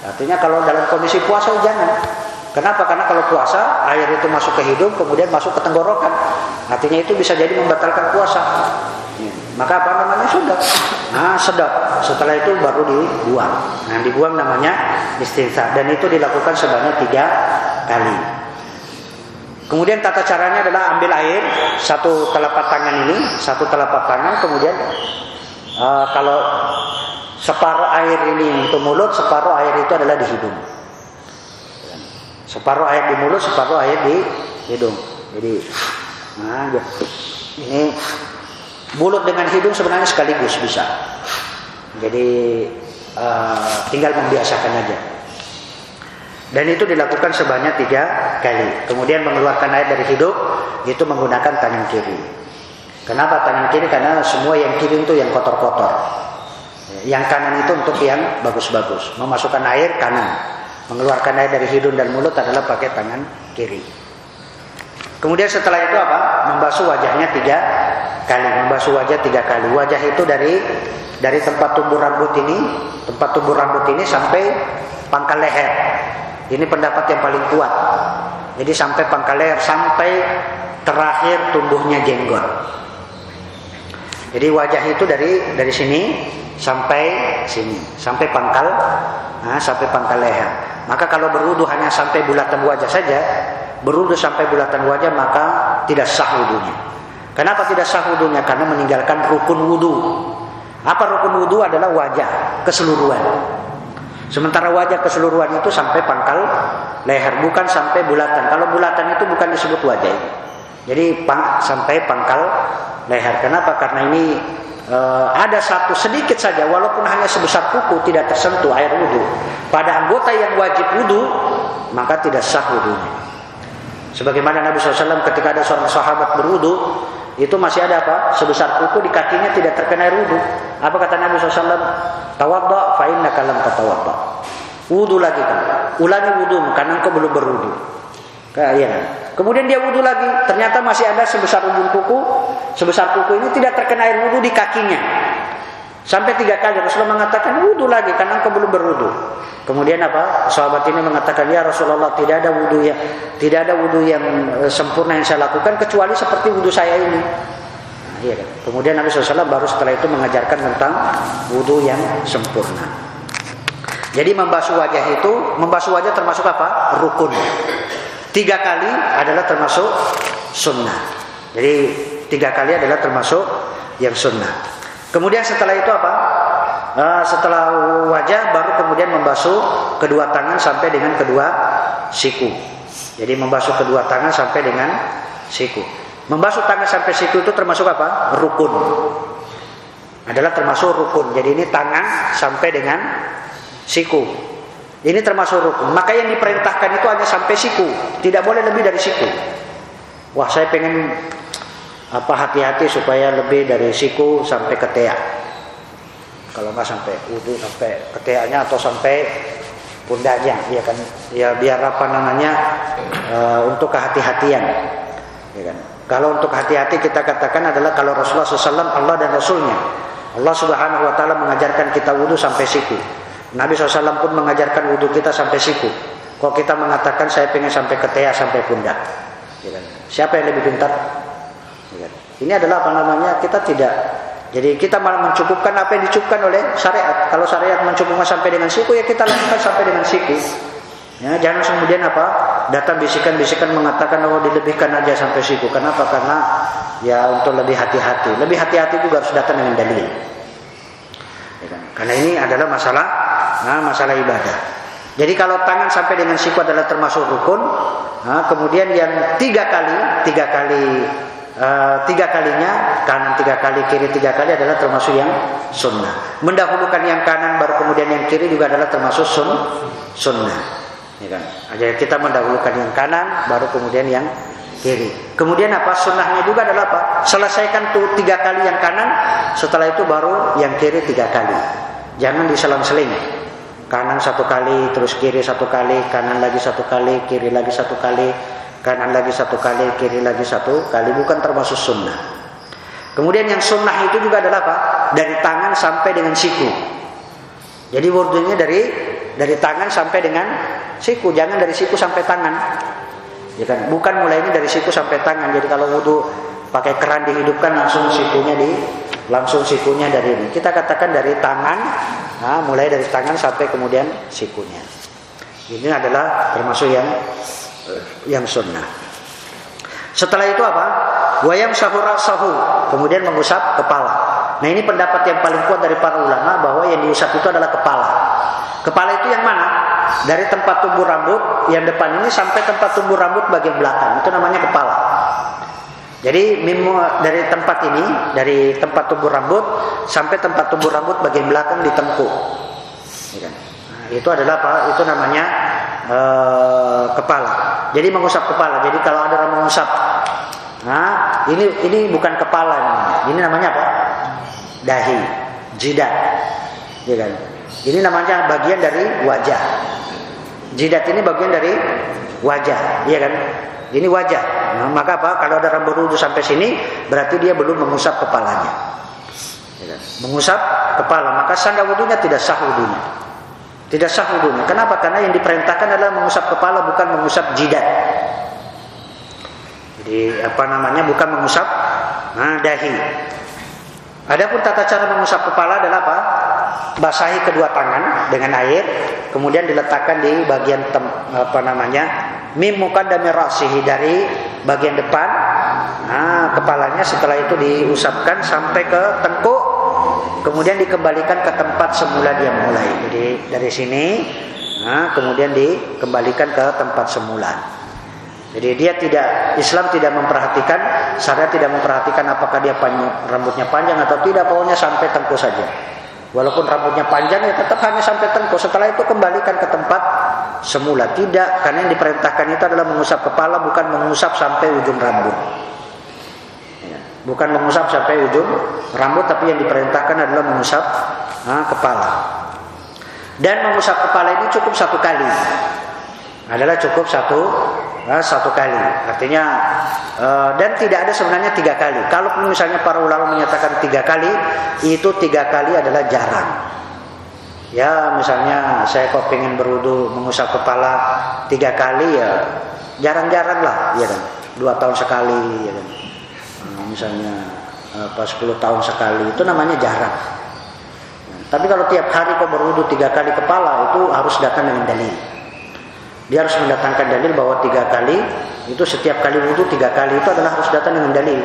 Artinya kalau dalam kondisi puasa jangan. Kenapa? Karena kalau puasa air itu masuk ke hidung kemudian masuk ke tenggorokan. Artinya itu bisa jadi membatalkan puasa. Maka apa namanya sudah. Nah sedap. Setelah itu baru dibuang. Nah dibuang namanya istinsa dan itu dilakukan sebanyak tiga kali. Kemudian tata caranya adalah ambil air satu telapak tangan ini, satu telapak tangan, kemudian uh, kalau Separuh air ini untuk mulut, separuh air itu adalah di hidung. Separuh air di mulut, separuh air di hidung. Jadi, nah, ini mulut dengan hidung sebenarnya sekaligus bisa. Jadi uh, tinggal membiasakan aja. Dan itu dilakukan sebanyak tiga kali. Kemudian mengeluarkan air dari hidung itu menggunakan tangan kiri. Kenapa tangan kiri? Karena semua yang kiri itu yang kotor-kotor. Yang kanan itu untuk yang bagus-bagus. Memasukkan air kanan. Mengeluarkan air dari hidung dan mulut adalah pakai tangan kiri. Kemudian setelah itu apa? Membasuh wajahnya tiga kali. Membasuh wajah tiga kali. Wajah itu dari dari tempat tumbuh rambut ini, tempat tumbuh rambut ini sampai pangkal leher. Ini pendapat yang paling kuat. Jadi sampai pangkal leher, sampai terakhir tumbuhnya jenggot. Jadi wajah itu dari dari sini sampai sini, sampai pangkal, nah, sampai pangkal leher. Maka kalau berwudu hanya sampai bulatan wajah saja, berwudu sampai bulatan wajah maka tidak sah wudunya. Kenapa tidak sah wudunya? Karena meninggalkan rukun wudu. Apa rukun wudhu adalah wajah keseluruhan. Sementara wajah keseluruhan itu sampai pangkal leher, bukan sampai bulatan. Kalau bulatan itu bukan disebut wajah Jadi sampai pangkal leher. Kenapa? Karena ini e, ada satu sedikit saja, walaupun hanya sebesar kuku tidak tersentuh air wudhu. Pada anggota yang wajib wudhu, maka tidak sah wudhunya. Sebagaimana Nabi SAW ketika ada seorang sahabat berwudhu, itu masih ada apa? Sebesar kuku di kakinya tidak terkena air wudhu. Apa kata Nabi SAW? Tawadda fa innaka lam. Wudhu lagi kan. Ulangi wudhu karena engkau belum berwudhu. Iya kan? Kemudian dia wudhu lagi, ternyata masih ada sebesar ujung kuku, sebesar kuku ini tidak terkena air wudhu di kakinya. Sampai tiga kali Rasulullah mengatakan wudhu lagi karena engkau belum berwudhu. Kemudian apa? Sahabat ini mengatakan ya Rasulullah tidak ada wudhu yang tidak ada wudhu yang e, sempurna yang saya lakukan kecuali seperti wudhu saya ini. Nah, iya kan? Kemudian Nabi SAW baru setelah itu mengajarkan tentang wudhu yang sempurna. Jadi membasuh wajah itu, membasuh wajah termasuk apa? Rukun. Tiga kali adalah termasuk sunnah. Jadi tiga kali adalah termasuk yang sunnah. Kemudian setelah itu apa? Uh, setelah wajah baru kemudian membasuh kedua tangan sampai dengan kedua siku. Jadi membasuh kedua tangan sampai dengan siku. Membasuh tangan sampai siku itu termasuk apa? Rukun. Adalah termasuk rukun. Jadi ini tangan sampai dengan siku. Ini termasuk rukun. Maka yang diperintahkan itu hanya sampai siku, tidak boleh lebih dari siku. Wah, saya pengen apa hati-hati supaya lebih dari siku sampai ke teak. Kalau nggak sampai wudhu sampai ke teaknya atau sampai pundaknya, ya kan? Ya biar apa namanya e, untuk kehati-hatian, ya kan? Kalau untuk hati-hati kita katakan adalah kalau Rasulullah SAW Allah dan Rasulnya Allah Subhanahu Wa Taala mengajarkan kita wudhu sampai siku. Nabi SAW pun mengajarkan wudhu kita sampai siku. Kalau kita mengatakan saya pengen sampai ke teak sampai pundak, ya kan? siapa yang lebih pintar? Ini adalah apa namanya? Kita tidak jadi kita malah mencukupkan apa yang dicukupkan oleh syariat. Kalau syariat mencukupkan sampai dengan siku ya kita lakukan sampai dengan siku. Ya, jangan kemudian apa? Datang bisikan-bisikan mengatakan oh dilebihkan aja sampai siku. Kenapa? Karena ya untuk lebih hati-hati. Lebih hati-hati juga harus datang dengan dalil. Ya kan? Karena ini adalah masalah nah, masalah ibadah. Jadi kalau tangan sampai dengan siku adalah termasuk rukun, nah, kemudian yang tiga kali, tiga kali Eh, tiga kalinya kanan tiga kali kiri tiga kali adalah termasuk yang sunnah. Mendahulukan yang kanan baru kemudian yang kiri juga adalah termasuk sun sunnah. Ya kan? Jadi kita mendahulukan yang kanan baru kemudian yang kiri. Kemudian apa? Sunnahnya juga adalah apa? Selesaikan tuh tiga kali yang kanan setelah itu baru yang kiri tiga kali. Jangan diselang-seling kanan satu kali terus kiri satu kali kanan lagi satu kali kiri lagi satu kali kanan lagi satu kali, kiri lagi satu kali, bukan termasuk sunnah. Kemudian yang sunnah itu juga adalah apa? Dari tangan sampai dengan siku. Jadi wudhunya dari dari tangan sampai dengan siku, jangan dari siku sampai tangan. Ya kan? Bukan mulainya dari siku sampai tangan. Jadi kalau wudhu pakai keran dihidupkan langsung sikunya di langsung sikunya dari ini. Kita katakan dari tangan, nah, mulai dari tangan sampai kemudian sikunya. Ini adalah termasuk yang yang sunnah. Setelah itu apa? Wayam sahura sahu, kemudian mengusap kepala. Nah ini pendapat yang paling kuat dari para ulama bahwa yang diusap itu adalah kepala. Kepala itu yang mana? Dari tempat tumbuh rambut yang depan ini sampai tempat tumbuh rambut bagian belakang itu namanya kepala. Jadi dari tempat ini, dari tempat tumbuh rambut sampai tempat tumbuh rambut bagian belakang di tengkuk. Iya kan? Nah, itu adalah apa? Itu namanya e, kepala. Jadi mengusap kepala. Jadi kalau ada orang mengusap Nah, ini ini bukan kepala ini. Ini namanya apa? Dahi, jidat. Ya kan? Ini namanya bagian dari wajah. Jidat ini bagian dari wajah, iya kan? Ini wajah. Nah, maka apa? Kalau ada rambut wudhu sampai sini, berarti dia belum mengusap kepalanya. Mengusap kepala, maka sandal wudhunya tidak sah wudhunya. Tidak sah wudhunya. Kenapa? Karena yang diperintahkan adalah mengusap kepala, bukan mengusap jidat. Jadi apa namanya? Bukan mengusap nah, dahi. Adapun tata cara mengusap kepala adalah apa? Basahi kedua tangan dengan air, kemudian diletakkan di bagian tem, apa namanya? Mim muqaddami ra'sihi dari bagian depan. Nah, kepalanya setelah itu diusapkan sampai ke tengkuk, kemudian dikembalikan ke tempat semula dia mulai. Jadi dari sini nah, kemudian dikembalikan ke tempat semula. Jadi dia tidak Islam tidak memperhatikan, saya tidak memperhatikan apakah dia panjang, rambutnya panjang atau tidak, pokoknya sampai tengkuk saja. Walaupun rambutnya panjang ya tetap hanya sampai tengkuk. Setelah itu kembalikan ke tempat semula. Tidak, karena yang diperintahkan itu adalah mengusap kepala bukan mengusap sampai ujung rambut. Ya, bukan mengusap sampai ujung rambut tapi yang diperintahkan adalah mengusap nah, kepala. Dan mengusap kepala ini cukup satu kali. Adalah cukup satu nah, satu kali. Artinya uh, dan tidak ada sebenarnya tiga kali. Kalau misalnya para ulama menyatakan tiga kali, itu tiga kali adalah jarang. Ya misalnya saya kok pengen berwudu mengusap kepala tiga kali ya jarang-jarang lah, ya kan. Dua tahun sekali, ya kan. Nah, misalnya apa sepuluh tahun sekali itu namanya jarang. Tapi kalau tiap hari kok berwudu tiga kali kepala itu harus datang dengan dalil. Dia harus mendatangkan dalil bahwa tiga kali itu setiap kali wudhu tiga kali itu adalah harus datang dengan dalil.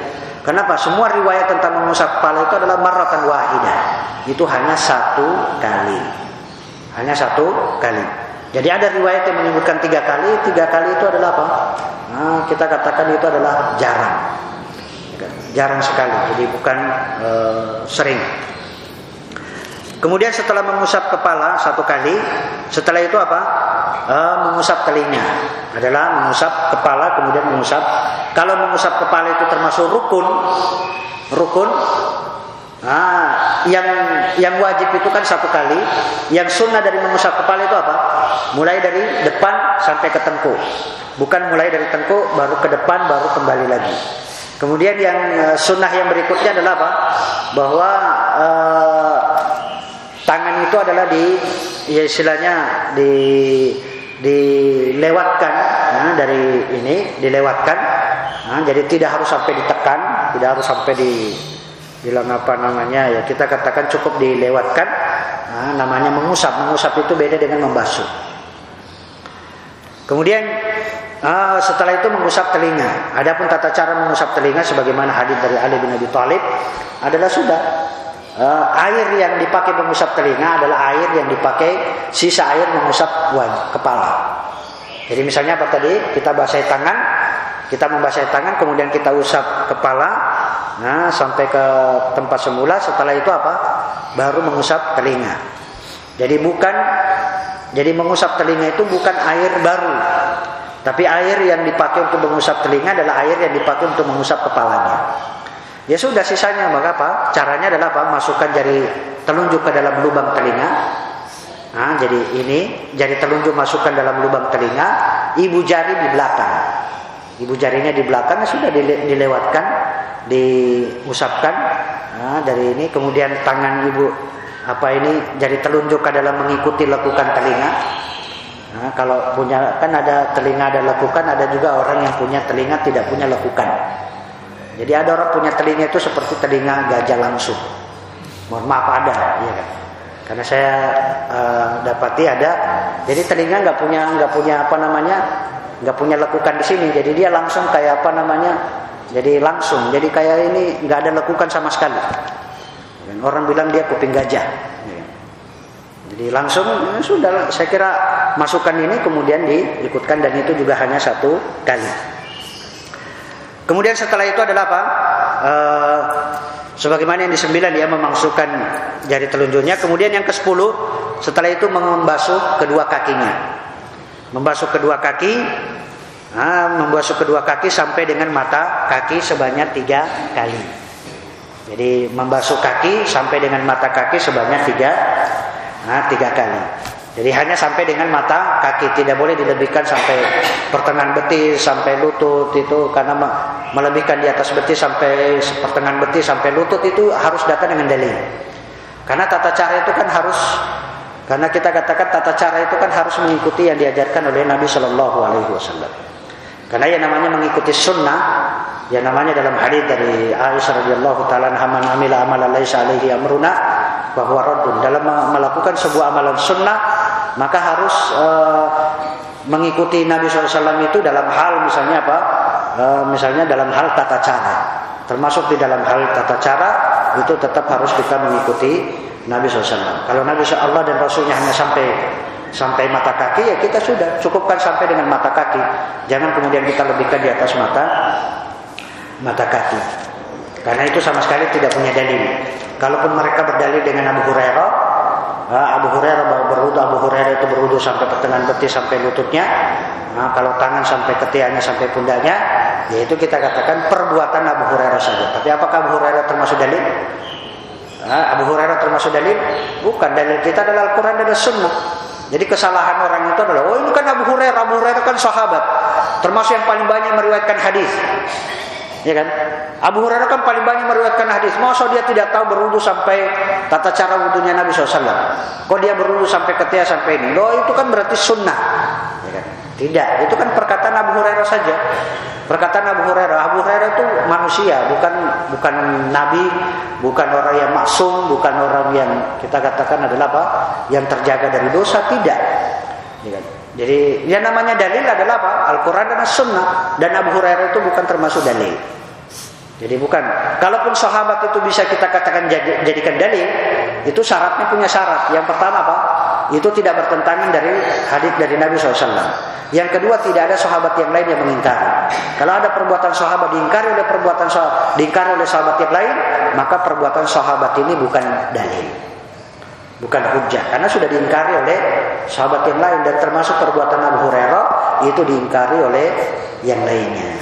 Kenapa? Semua riwayat tentang mengusap kepala itu adalah marratan wahidah. Itu hanya satu kali. Hanya satu kali. Jadi ada riwayat yang menyebutkan tiga kali. Tiga kali itu adalah apa? Nah, kita katakan itu adalah jarang. Jarang sekali. Jadi bukan e, sering. Kemudian setelah mengusap kepala satu kali, setelah itu apa? E, mengusap telinga. Adalah mengusap kepala kemudian mengusap. Kalau mengusap kepala itu termasuk rukun, rukun. Nah, yang yang wajib itu kan satu kali. Yang sunnah dari mengusap kepala itu apa? Mulai dari depan sampai ke tengkuk. Bukan mulai dari tengkuk baru ke depan baru kembali lagi. Kemudian yang eh, sunnah yang berikutnya adalah apa? Bahwa uh, Tangan itu adalah di ya istilahnya di dilewatkan nah, dari ini dilewatkan. Nah, jadi tidak harus sampai ditekan, tidak harus sampai di bilang apa namanya ya kita katakan cukup dilewatkan. Nah, namanya mengusap. Mengusap itu beda dengan membasuh. Kemudian uh, setelah itu mengusap telinga. Adapun tata cara mengusap telinga sebagaimana hadis dari Ali bin Abi Thalib adalah sudah uh, air yang dipakai mengusap telinga adalah air yang dipakai sisa air mengusap wajah, kepala. Jadi misalnya apa tadi? Kita basahi tangan, kita membasahi tangan, kemudian kita usap kepala, nah sampai ke tempat semula. Setelah itu apa? Baru mengusap telinga. Jadi bukan, jadi mengusap telinga itu bukan air baru, tapi air yang dipakai untuk mengusap telinga adalah air yang dipakai untuk mengusap kepalanya. Ya sudah sisanya maka apa? Caranya adalah apa? Masukkan jari telunjuk ke dalam lubang telinga. Nah, jadi ini jari telunjuk masukkan dalam lubang telinga, ibu jari di belakang. Ibu jarinya di belakang sudah dilewatkan, diusapkan. Nah, dari ini kemudian tangan ibu apa ini jari telunjuk ke dalam mengikuti lekukan telinga. Nah, kalau punya kan ada telinga ada lekukan, ada juga orang yang punya telinga tidak punya lekukan. Jadi ada orang punya telinga itu seperti telinga gajah langsung. Mohon maaf ada, ya kan? Karena saya uh, dapati ada, jadi telinga nggak punya nggak punya apa namanya, nggak punya lekukan di sini. Jadi dia langsung kayak apa namanya, jadi langsung. Jadi kayak ini nggak ada lekukan sama sekali. Dan orang bilang dia kuping gajah. Ya. Jadi langsung ya sudah, saya kira masukan ini kemudian diikutkan dan itu juga hanya satu kali. Kemudian setelah itu adalah apa? Uh, sebagaimana yang di sembilan dia memasukkan jari telunjuknya. Kemudian yang ke sepuluh setelah itu membasuh kedua kakinya. Membasuh kedua kaki. Nah, membasuh kedua kaki sampai dengan mata kaki sebanyak tiga kali. Jadi membasuh kaki sampai dengan mata kaki sebanyak tiga, nah, tiga kali. Jadi hanya sampai dengan mata kaki, tidak boleh dilebihkan sampai pertengahan betis, sampai lutut itu karena melebihkan di atas betis sampai pertengahan betis sampai lutut itu harus datang dengan dalil. Karena tata cara itu kan harus karena kita katakan tata cara itu kan harus mengikuti yang diajarkan oleh Nabi Shallallahu Alaihi Wasallam. Karena yang namanya mengikuti sunnah, yang namanya dalam hadis dari Aisyah radhiyallahu taala man amila amalan laisa alaihi amruna bahwa raddun dalam melakukan sebuah amalan sunnah maka harus uh, mengikuti Nabi SAW itu dalam hal misalnya apa? Uh, misalnya dalam hal tata cara. Termasuk di dalam hal tata cara itu tetap harus kita mengikuti Nabi SAW. Kalau Nabi Allah dan Rasulnya hanya sampai sampai mata kaki ya kita sudah cukupkan sampai dengan mata kaki. Jangan kemudian kita lebihkan di atas mata mata kaki. Karena itu sama sekali tidak punya dalil. Kalaupun mereka berdalil dengan Abu Hurairah, ah, Abu Hurairah berwudu, Abu Hurairah itu berwudu sampai pertengahan betis sampai lututnya. Nah, kalau tangan sampai ketiaknya sampai pundaknya, yaitu kita katakan perbuatan Abu Hurairah saja. Tapi apakah Abu Hurairah termasuk dalil? Nah, Abu Hurairah termasuk dalil? Bukan dalil kita adalah Al-Quran dan Sunnah. Jadi kesalahan orang itu adalah, oh ini kan Abu Hurairah, Abu Hurairah kan sahabat, termasuk yang paling banyak meriwayatkan hadis. Ya kan? Abu Hurairah kan paling banyak meriwayatkan hadis. Masa dia tidak tahu berwudu sampai tata cara wudunya Nabi SAW? Kok dia berwudu sampai ketiak sampai ini? Loh itu kan berarti sunnah. Ya kan? Tidak, itu kan perkataan Abu Hurairah saja. Perkataan Abu Hurairah, Abu Hurairah itu manusia, bukan bukan nabi, bukan orang yang maksum, bukan orang yang kita katakan adalah apa? Yang terjaga dari dosa, tidak. Ya kan? Jadi yang namanya dalil adalah apa? Al-Quran dan As-Sunnah. Dan Abu Hurairah itu bukan termasuk dalil. Jadi bukan. Kalaupun sahabat itu bisa kita katakan jadikan dalil, itu syaratnya punya syarat. Yang pertama apa? Itu tidak bertentangan dari hadis dari Nabi SAW. Yang kedua tidak ada sahabat yang lain yang mengingkari. Kalau ada perbuatan sahabat diingkari oleh perbuatan sahabat, diingkari oleh sahabat yang lain, maka perbuatan sahabat ini bukan dalil bukan hujah karena sudah diingkari oleh sahabat yang lain dan termasuk perbuatan Abu Hurairah itu diingkari oleh yang lainnya.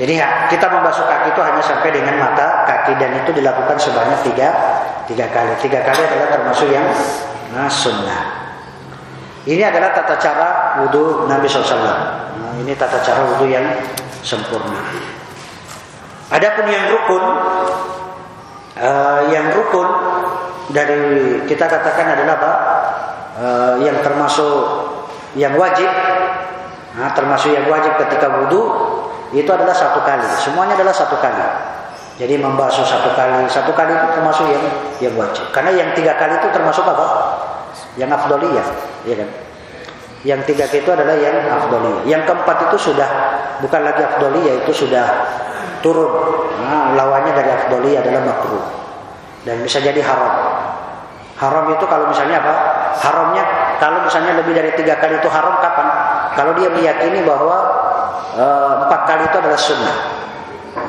Jadi ya, kita membasuh kaki itu hanya sampai dengan mata kaki dan itu dilakukan sebanyak tiga, tiga kali. Tiga kali adalah termasuk yang nah, sunnah. Ini adalah tata cara wudhu Nabi SAW. Nah, ini tata cara wudhu yang sempurna. Adapun yang rukun, uh, yang rukun dari kita katakan adalah apa? E, yang termasuk yang wajib, nah, termasuk yang wajib ketika wudhu itu adalah satu kali. Semuanya adalah satu kali. Jadi membasuh satu kali, satu kali itu termasuk yang yang wajib. Karena yang tiga kali itu termasuk apa? Yang afdoliyah, ya kan? Yang tiga itu adalah yang afdoliyah. Yang keempat itu sudah bukan lagi afdoliyah, itu sudah turun. Nah, lawannya dari afdoliyah adalah makruh dan bisa jadi haram. Haram itu kalau misalnya apa? Haramnya kalau misalnya lebih dari tiga kali itu haram kapan? Kalau dia meyakini bahwa e, empat kali itu adalah sunnah,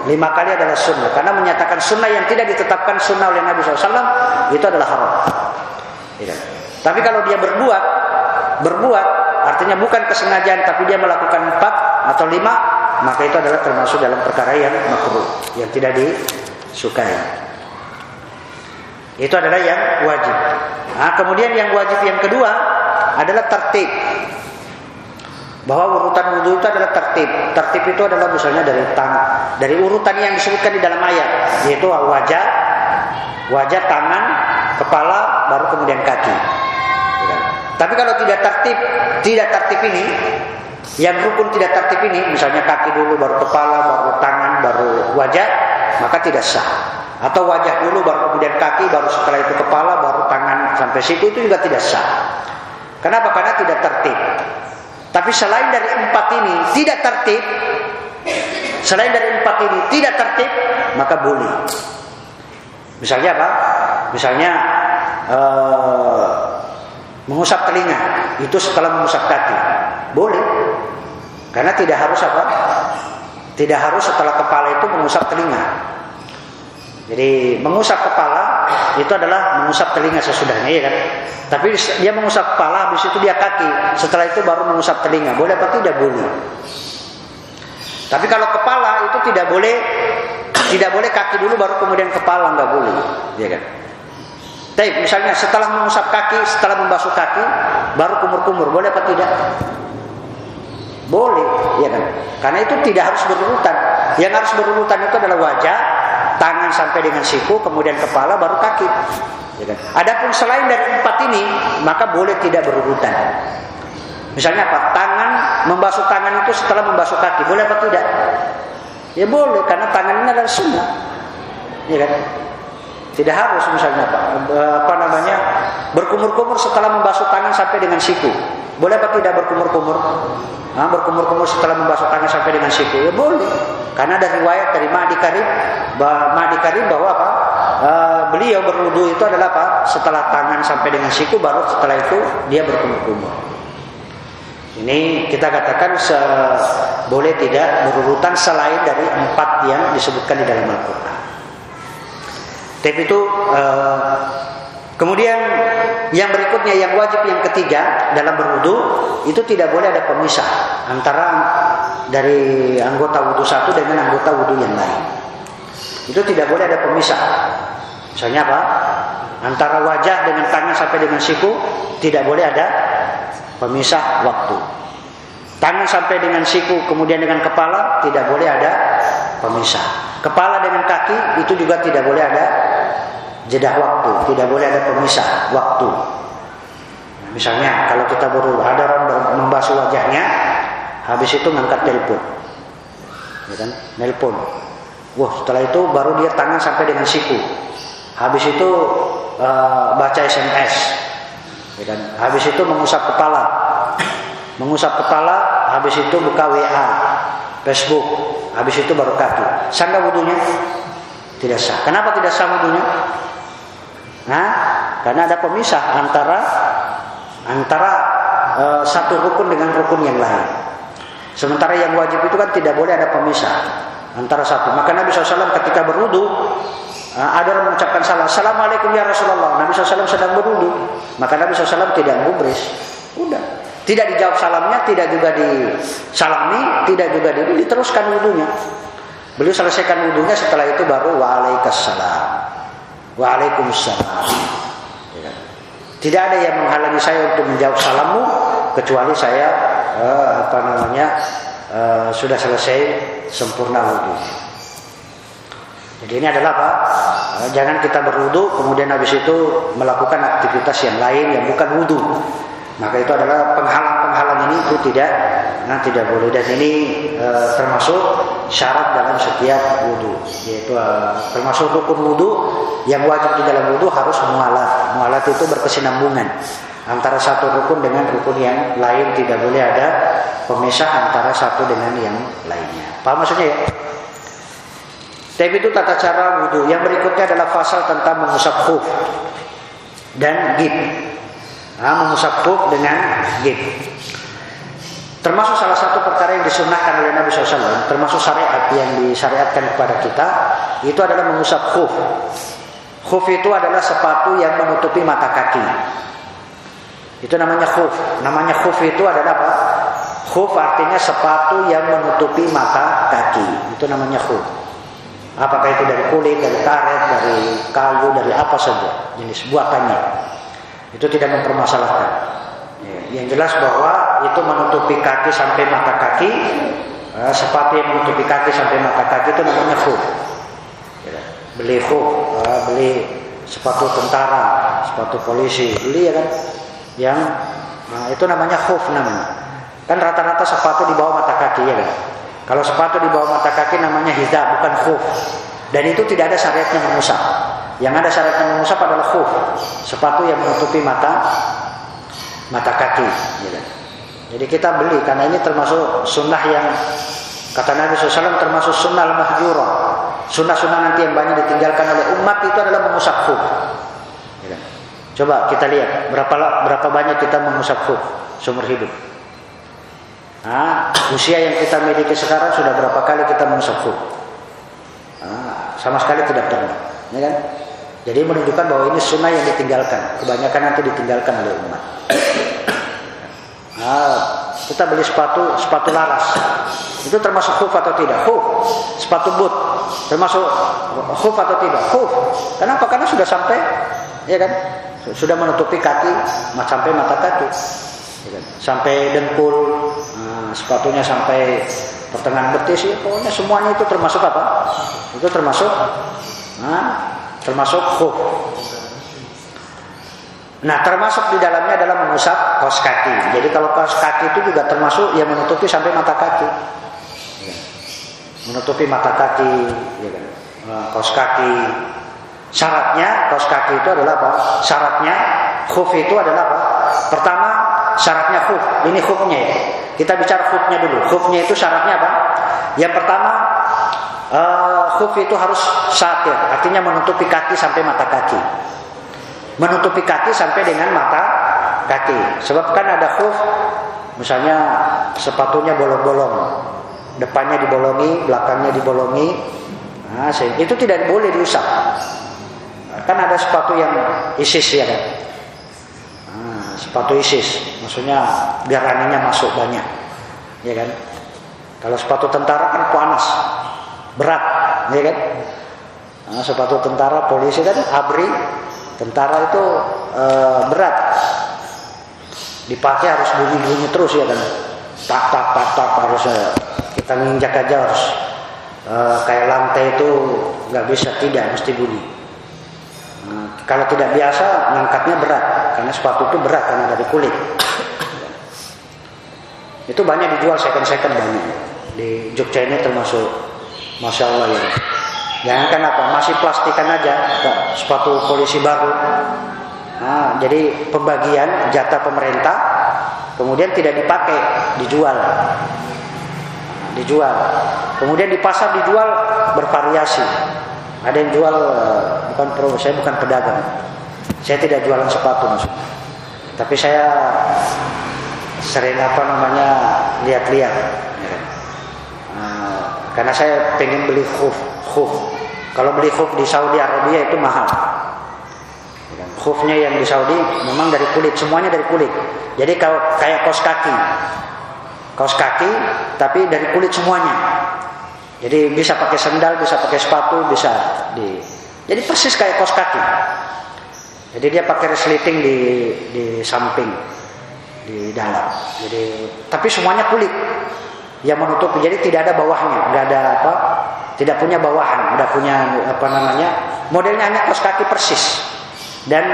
lima kali adalah sunnah. Karena menyatakan sunnah yang tidak ditetapkan sunnah oleh Nabi SAW itu adalah haram. Tidak. Tapi kalau dia berbuat, berbuat artinya bukan kesengajaan tapi dia melakukan empat atau lima, maka itu adalah termasuk dalam perkara yang makruh, yang tidak disukai. Itu adalah yang wajib. Nah, kemudian yang wajib yang kedua adalah tertib. Bahwa urutan wudhu itu adalah tertib. Tertib itu adalah misalnya dari tang, dari urutan yang disebutkan di dalam ayat, yaitu wajah, wajah, tangan, kepala, baru kemudian kaki. Tapi kalau tidak tertib, tidak tertib ini, yang rukun tidak tertib ini, misalnya kaki dulu, baru kepala, baru tangan, baru wajah, maka tidak sah atau wajah dulu baru kemudian kaki baru setelah itu kepala baru tangan sampai situ itu juga tidak sah. Kenapa? Karena tidak tertib. Tapi selain dari empat ini tidak tertib, selain dari empat ini tidak tertib, maka boleh. Misalnya apa? Misalnya uh, mengusap telinga itu setelah mengusap kaki, boleh. Karena tidak harus apa? Tidak harus setelah kepala itu mengusap telinga. Jadi mengusap kepala itu adalah mengusap telinga sesudahnya ya kan. Tapi dia mengusap kepala habis itu dia kaki. Setelah itu baru mengusap telinga. Boleh apa tidak boleh? Tapi kalau kepala itu tidak boleh tidak boleh kaki dulu baru kemudian kepala nggak boleh, ya kan? Tapi misalnya setelah mengusap kaki, setelah membasuh kaki, baru kumur-kumur, boleh apa tidak? Boleh, ya kan? Karena itu tidak harus berurutan. Yang harus berurutan itu adalah wajah, tangan sampai dengan siku, kemudian kepala, baru kaki. Ya kan? Adapun selain dari empat ini, maka boleh tidak berurutan. Misalnya apa? Tangan membasuh tangan itu setelah membasuh kaki, boleh apa tidak? Ya boleh, karena tangan ini adalah sunnah. Ya kan? Tidak harus misalnya apa, apa namanya berkumur-kumur setelah membasuh tangan sampai dengan siku. Boleh apa tidak berkumur-kumur? Nah, berkumur-kumur setelah membasuh tangan sampai dengan siku. Ya boleh. Karena ada riwayat dari Ma'di Karib, Ma'di Karib bahwa apa? E, beliau berwudu itu adalah apa? Setelah tangan sampai dengan siku baru setelah itu dia berkumur-kumur. Ini kita katakan boleh tidak berurutan selain dari empat yang disebutkan di dalam Al-Quran. Tapi itu uh, kemudian yang berikutnya yang wajib yang ketiga dalam berwudu itu tidak boleh ada pemisah antara dari anggota wudu satu dengan anggota wudu yang lain. Itu tidak boleh ada pemisah. Misalnya apa? Antara wajah dengan tangan sampai dengan siku tidak boleh ada pemisah waktu. Tangan sampai dengan siku kemudian dengan kepala tidak boleh ada pemisah. Kepala dengan kaki itu juga tidak boleh ada jeda waktu, tidak boleh ada pemisah waktu. Misalnya kalau kita baru ada orang membasuh wajahnya, habis itu ngangkat telepon, ya kan? Nelpon. Wah setelah itu baru dia tangan sampai dengan siku. Habis itu uh, baca SMS, ya kan? Habis itu mengusap kepala, mengusap kepala, habis itu buka WA, Facebook, habis itu baru kaki. Sah nggak wudhunya? Tidak sah. Kenapa tidak sah wudhunya? Nah, karena ada pemisah antara antara e, satu rukun dengan rukun yang lain. Sementara yang wajib itu kan tidak boleh ada pemisah antara satu. Maka Nabi SAW ketika berwudu e, ada orang mengucapkan salam, Assalamualaikum ya Rasulullah. Nabi SAW sedang berwudu, maka Nabi SAW tidak gubris. Udah, tidak dijawab salamnya, tidak juga disalami, tidak juga di, diteruskan wudhunya. Beliau selesaikan wudhunya setelah itu baru waalaikumsalam. Waalaikumsalam. Ya. Tidak ada yang menghalangi saya untuk menjawab salammu kecuali saya eh, apa namanya eh, sudah selesai sempurna wudhu. Jadi ini adalah apa? Eh, jangan kita berwudhu kemudian habis itu melakukan aktivitas yang lain yang bukan wudhu maka itu adalah penghalang-penghalang ini itu tidak nah tidak boleh. Dan ini e, termasuk syarat dalam setiap wudhu yaitu e, termasuk rukun wudhu yang wajib di dalam wudhu harus mualat. Mualat itu berkesinambungan antara satu rukun dengan rukun yang lain. Tidak boleh ada pemisah antara satu dengan yang lainnya. Paham maksudnya ya? Tapi itu tata cara wudhu yang berikutnya adalah pasal tentang mengusap khuf dan gib nah, mengusap kuf dengan gig. Termasuk salah satu perkara yang disunahkan oleh Nabi SAW, termasuk syariat yang disyariatkan kepada kita, itu adalah mengusap khuf. Khuf itu adalah sepatu yang menutupi mata kaki. Itu namanya khuf. Namanya khuf itu adalah apa? Khuf artinya sepatu yang menutupi mata kaki. Itu namanya khuf. Apakah itu dari kulit, dari karet, dari kayu, dari apa saja jenis buatannya. Itu tidak mempermasalahkan. Ya, yang jelas bahwa itu menutupi kaki sampai mata kaki, uh, sepatu yang menutupi kaki sampai mata kaki itu namanya khuf. Ya, beli khuf, uh, beli sepatu tentara, sepatu polisi, beli ya kan? Yang nah, itu namanya khuf namanya. Kan rata-rata sepatu di bawah mata kaki ya kan? Kalau sepatu di bawah mata kaki namanya hijab bukan khuf. Dan itu tidak ada syariatnya mengusap. Yang ada syaratnya mengusap adalah khuf, sepatu yang menutupi mata mata kaki. Gitu. Jadi kita beli karena ini termasuk sunnah yang kata Nabi SAW termasuk sunnah mahjurah. Sunnah-sunnah nanti yang banyak ditinggalkan oleh umat itu adalah mengusap khuf. Gitu. Coba kita lihat berapa berapa banyak kita mengusap khuf seumur hidup. Nah, usia yang kita miliki sekarang sudah berapa kali kita mengusap khuf? Nah, sama sekali tidak pernah, ya kan? Jadi menunjukkan bahwa ini sunnah yang ditinggalkan. Kebanyakan nanti ditinggalkan oleh umat. Nah, kita beli sepatu sepatu laras. Itu termasuk khuf atau tidak? Khuf. Sepatu boot termasuk khuf atau tidak? Khuf. Kenapa? Karena sudah sampai ya kan? Sudah menutupi kaki sampai mata kaki. Ya kan? Sampai dengkul, nah, sepatunya sampai pertengahan betis ya, pokoknya semuanya itu termasuk apa? Itu termasuk nah, termasuk khuf. Nah, termasuk di dalamnya adalah mengusap kaos kaki. Jadi kalau kaos kaki itu juga termasuk yang menutupi sampai mata kaki. Menutupi mata kaki, ya kan? Nah, kaos kaki. Syaratnya kaos kaki itu adalah apa? Syaratnya khuf itu adalah apa? Pertama, syaratnya khuf. Ini khufnya ya. Kita bicara khufnya dulu. Khufnya itu syaratnya apa? Yang pertama, uh, khuf itu harus satir, artinya menutupi kaki sampai mata kaki menutupi kaki sampai dengan mata kaki. Sebab kan ada khuf, misalnya sepatunya bolong-bolong, depannya dibolongi, belakangnya dibolongi, nah, itu tidak boleh diusap. Kan ada sepatu yang isis ya kan, nah, sepatu isis, maksudnya biar anginnya masuk banyak, ya kan. Kalau sepatu tentara kan panas, berat, ya kan. Nah, sepatu tentara polisi kan abri Tentara itu e, berat. Dipakai harus bunyi-bunyi terus ya kan. Tak tak tak tak harus kita nginjak aja harus e, kayak lantai itu nggak bisa tidak mesti bunyi. Nah, kalau tidak biasa ngangkatnya berat karena sepatu itu berat karena dari kulit. Itu banyak dijual second second banyak di Jogja ini termasuk masya Allah ya. Jangan apa, masih plastikan aja, sepatu polisi baru. Nah, jadi pembagian jatah pemerintah, kemudian tidak dipakai, dijual, dijual. Kemudian di pasar dijual bervariasi. Ada yang jual bukan pro, saya bukan pedagang. Saya tidak jualan sepatu maksudnya. Tapi saya sering apa namanya lihat-lihat. Karena saya pengen beli khuf khuf. Kalau beli khuf di Saudi Arabia itu mahal. Khufnya yang di Saudi memang dari kulit, semuanya dari kulit. Jadi kalau kayak kaos kaki, kaos kaki tapi dari kulit semuanya. Jadi bisa pakai sandal, bisa pakai sepatu, bisa di. Jadi persis kayak kaos kaki. Jadi dia pakai resleting di di samping, di dalam. Jadi tapi semuanya kulit yang menutupi. Jadi tidak ada bawahnya, nggak ada apa tidak punya bawahan, udah punya apa namanya modelnya hanya kaos kaki persis dan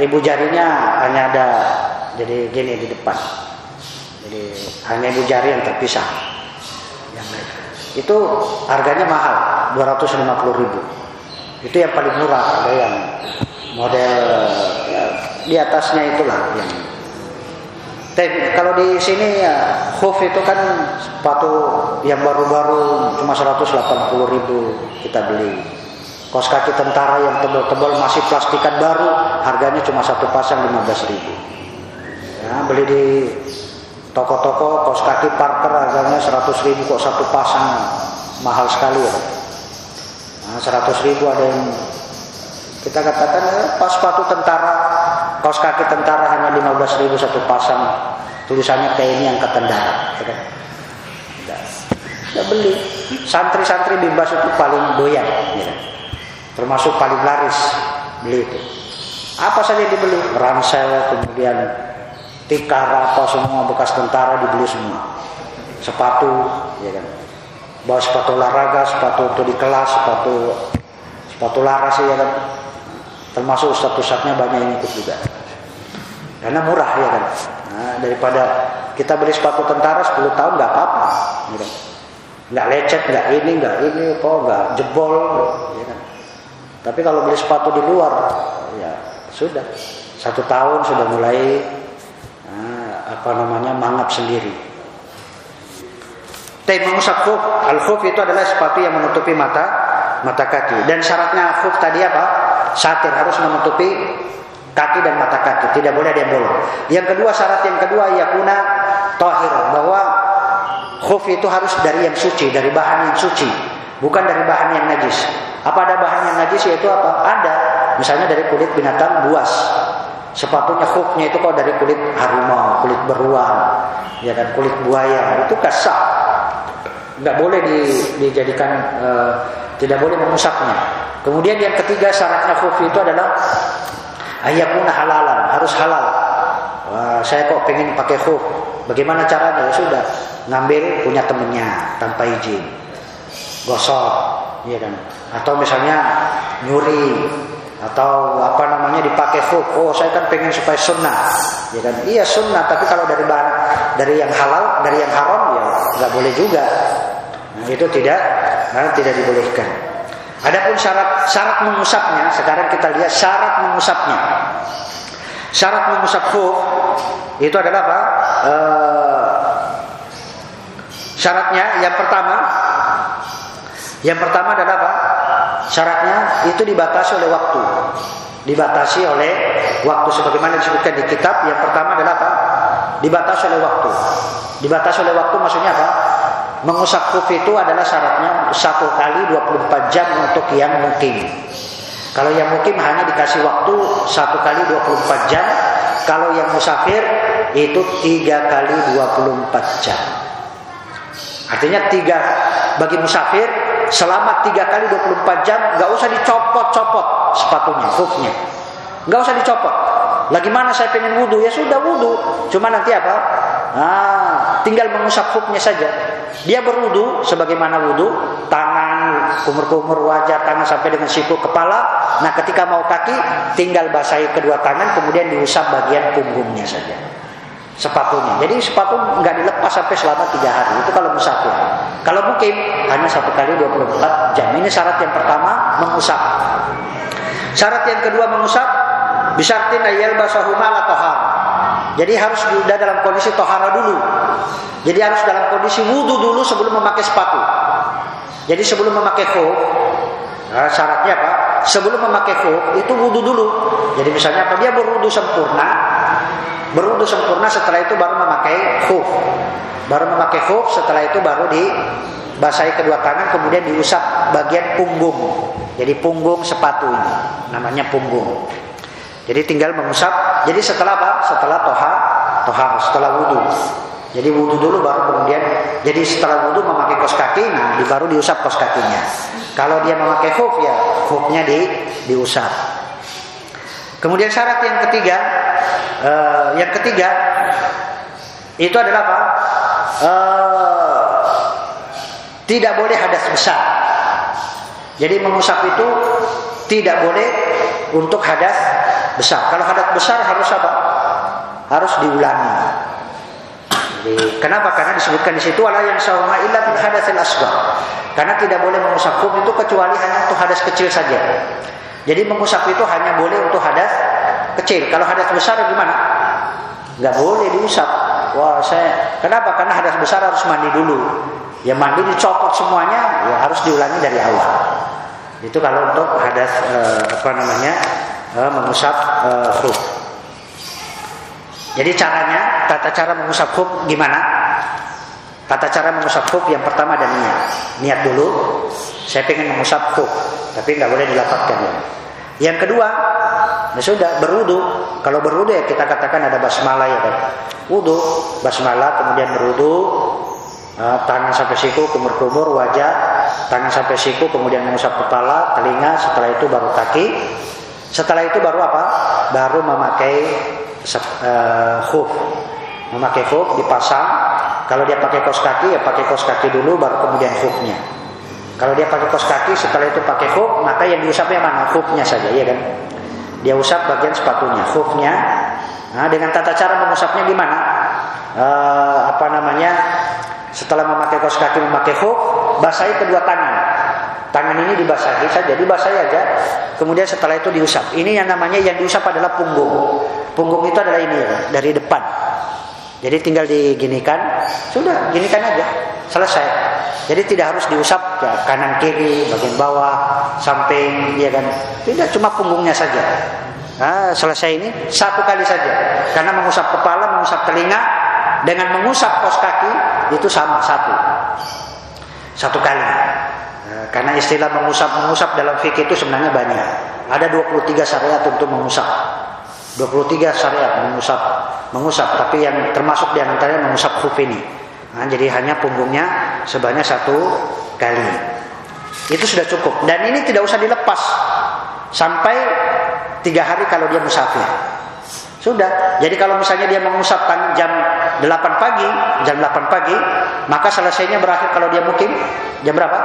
ibu jarinya hanya ada jadi gini di depan, jadi hanya ibu jari yang terpisah. Yang lain. Itu harganya mahal, 250 ribu. Itu yang paling murah, ada yang model ya, di atasnya itulah yang tapi kalau di sini ya khuf itu kan sepatu yang baru-baru cuma 180 ribu kita beli. Kos kaki tentara yang tebal-tebal masih plastikan baru harganya cuma satu pasang 15 ribu. Ya, beli di toko-toko kos kaki Parker harganya 100 ribu kok satu pasang mahal sekali ya. Nah, 100 ribu ada yang kita katakan ya, pas sepatu tentara kaos kaki tentara hanya 15 ribu satu pasang. Tulisannya TNI Angkatan Darat ya kan? beli. Santri-santri bebas itu paling doyan ya kan? termasuk paling laris beli itu. Apa saja dibeli? Ransel kemudian tikar apa semua bekas tentara dibeli semua. Sepatu ya kan? Bawa sepatu olahraga sepatu untuk di kelas sepatu sepatu laras ya kan Termasuk ustadz-ustadznya banyak yang ikut juga. Karena murah ya kan. Nah, daripada kita beli sepatu tentara 10 tahun nggak apa-apa. Ya? Nggak lecet, nggak ini, nggak ini, kok nggak jebol. Ya kan? Tapi kalau beli sepatu di luar, ya sudah. Satu tahun sudah mulai nah, apa namanya mangap sendiri. Tema khuf, al khuf itu adalah sepatu yang menutupi mata mata kaki. Dan syaratnya khuf tadi apa? Satir harus menutupi kaki dan mata kaki, tidak boleh ada yang bolong. Yang kedua syarat yang kedua yakuna tahir bahwa khuf itu harus dari yang suci, dari bahan yang suci, bukan dari bahan yang najis. Apa ada bahan yang najis yaitu apa? Ada. misalnya dari kulit binatang buas sepatunya hooknya itu kok dari kulit harimau kulit beruang ya kan kulit buaya itu kasar nggak boleh di, dijadikan uh, tidak boleh mengusapnya kemudian yang ketiga syaratnya hook itu adalah ayakuna halalan harus halal. Wah, saya kok pengen pakai hook bagaimana caranya? Ya sudah ngambil punya temennya tanpa izin. Gosok ya kan? Atau misalnya nyuri atau apa namanya dipakai hook oh saya kan pengen supaya sunnah ya kan? Iya sunnah tapi kalau dari bahan dari yang halal dari yang haram ya nggak boleh juga. Nah, itu tidak nah, tidak dibolehkan adapun syarat syarat mengusapnya sekarang kita lihat syarat mengusapnya syarat mengusap hook itu adalah apa e, syaratnya yang pertama yang pertama adalah apa Syaratnya itu dibatasi oleh waktu. Dibatasi oleh waktu sebagaimana disebutkan di kitab. Yang pertama adalah apa? Dibatasi oleh waktu. Dibatasi oleh waktu maksudnya apa? Mengusap kuf itu adalah syaratnya satu kali 24 jam untuk yang mukim. Kalau yang mukim hanya dikasih waktu satu kali 24 jam. Kalau yang musafir itu tiga kali 24 jam. Artinya tiga bagi musafir selama tiga kali 24 jam nggak usah dicopot-copot sepatunya, hooknya. Nggak usah dicopot. Lagi mana saya pengen wudhu ya sudah wudhu. Cuma nanti apa? Ah, tinggal mengusap hooknya saja. Dia berwudhu sebagaimana wudhu, tangan, kumur-kumur wajah, tangan sampai dengan siku kepala. Nah, ketika mau kaki, tinggal basahi kedua tangan, kemudian diusap bagian punggungnya saja sepatunya. Jadi sepatu nggak dilepas sampai selama tiga hari. Itu kalau musafir. Kalau mukim hanya satu kali 24 jam. Ini syarat yang pertama mengusap. Syarat yang kedua mengusap bisartin ayel basahuma tohar. Jadi harus sudah dalam kondisi tohara dulu. Jadi harus dalam kondisi wudhu dulu sebelum memakai sepatu. Jadi sebelum memakai khuf, nah, syaratnya apa? Sebelum memakai khuf itu wudhu dulu. Jadi misalnya apa? Dia berwudhu sempurna, Berwudu sempurna setelah itu baru memakai khuf. Baru memakai khuf, setelah itu baru dibasahi kedua tangan kemudian diusap bagian punggung. Jadi punggung sepatu ini namanya punggung. Jadi tinggal mengusap. Jadi setelah apa? Setelah toha, toha setelah wudu. Jadi wudu dulu baru kemudian jadi setelah wudu memakai kos kaki, nah baru diusap kos kakinya. Kalau dia memakai khuf ya khufnya di diusap. Kemudian syarat yang ketiga uh, yang ketiga itu adalah apa? Uh, tidak boleh hadas besar. Jadi mengusap itu tidak boleh untuk hadas besar. Kalau hadas besar harus apa? Harus diulangi. Jadi, kenapa? Karena disebutkan di situ Allah yang sama illa bil hadatsil asghar. Karena tidak boleh mengusap kum itu kecuali hanya untuk hadas kecil saja. Jadi mengusap itu hanya boleh untuk hadas kecil. Kalau hadas besar gimana? Gak boleh diusap. Wah saya kenapa? Karena hadas besar harus mandi dulu. Ya mandi dicopot semuanya, ya harus diulangi dari awal. Itu kalau untuk hadas eh, apa namanya mengusap eh, huruf. Jadi caranya, tata cara mengusap huruf gimana? Tata cara mengusap huruf yang pertama ada niat. Niat dulu, saya pengen mengusap huruf, tapi nggak boleh dilapatkan ya. Yang kedua, ya sudah berwudu. Kalau berwudu ya kita katakan ada basmalah ya kan. Wudu, basmalah kemudian berwudu, uh, tangan sampai siku, kumur-kumur, wajah, tangan sampai siku, kemudian mengusap kepala, telinga, setelah itu baru kaki. Setelah itu baru apa? Baru memakai uh, khuf. Memakai khuf dipasang. Kalau dia pakai kos kaki ya pakai kos kaki dulu baru kemudian khufnya. Kalau dia pakai kos kaki, setelah itu pakai hook, maka yang diusapnya mana? Hooknya saja, ya kan? Dia usap bagian sepatunya, hooknya. Nah, dengan tata cara mengusapnya gimana? E, apa namanya? Setelah memakai kos kaki, memakai hook, basahi kedua tangan. Tangan ini dibasahi saja, dibasahi aja. Kemudian setelah itu diusap. Ini yang namanya yang diusap adalah punggung. Punggung itu adalah ini ya, dari depan. Jadi tinggal diginikan, sudah ginikan aja, selesai. Jadi tidak harus diusap ya, kanan kiri, bagian bawah, samping, ya kan? Tidak cuma punggungnya saja. Nah, selesai ini satu kali saja. Karena mengusap kepala, mengusap telinga, dengan mengusap kos kaki itu sama satu, satu kali. Nah, karena istilah mengusap mengusap dalam fikih itu sebenarnya banyak. Ada 23 syariat untuk mengusap. 23 syariat mengusap, mengusap. Tapi yang termasuk di antaranya mengusap khuf ini. Nah, jadi hanya punggungnya sebanyak satu kali. Itu sudah cukup. Dan ini tidak usah dilepas sampai tiga hari kalau dia musafir. Sudah. Jadi kalau misalnya dia mengusap jam 8 pagi, jam 8 pagi, maka selesainya berakhir kalau dia mungkin jam berapa?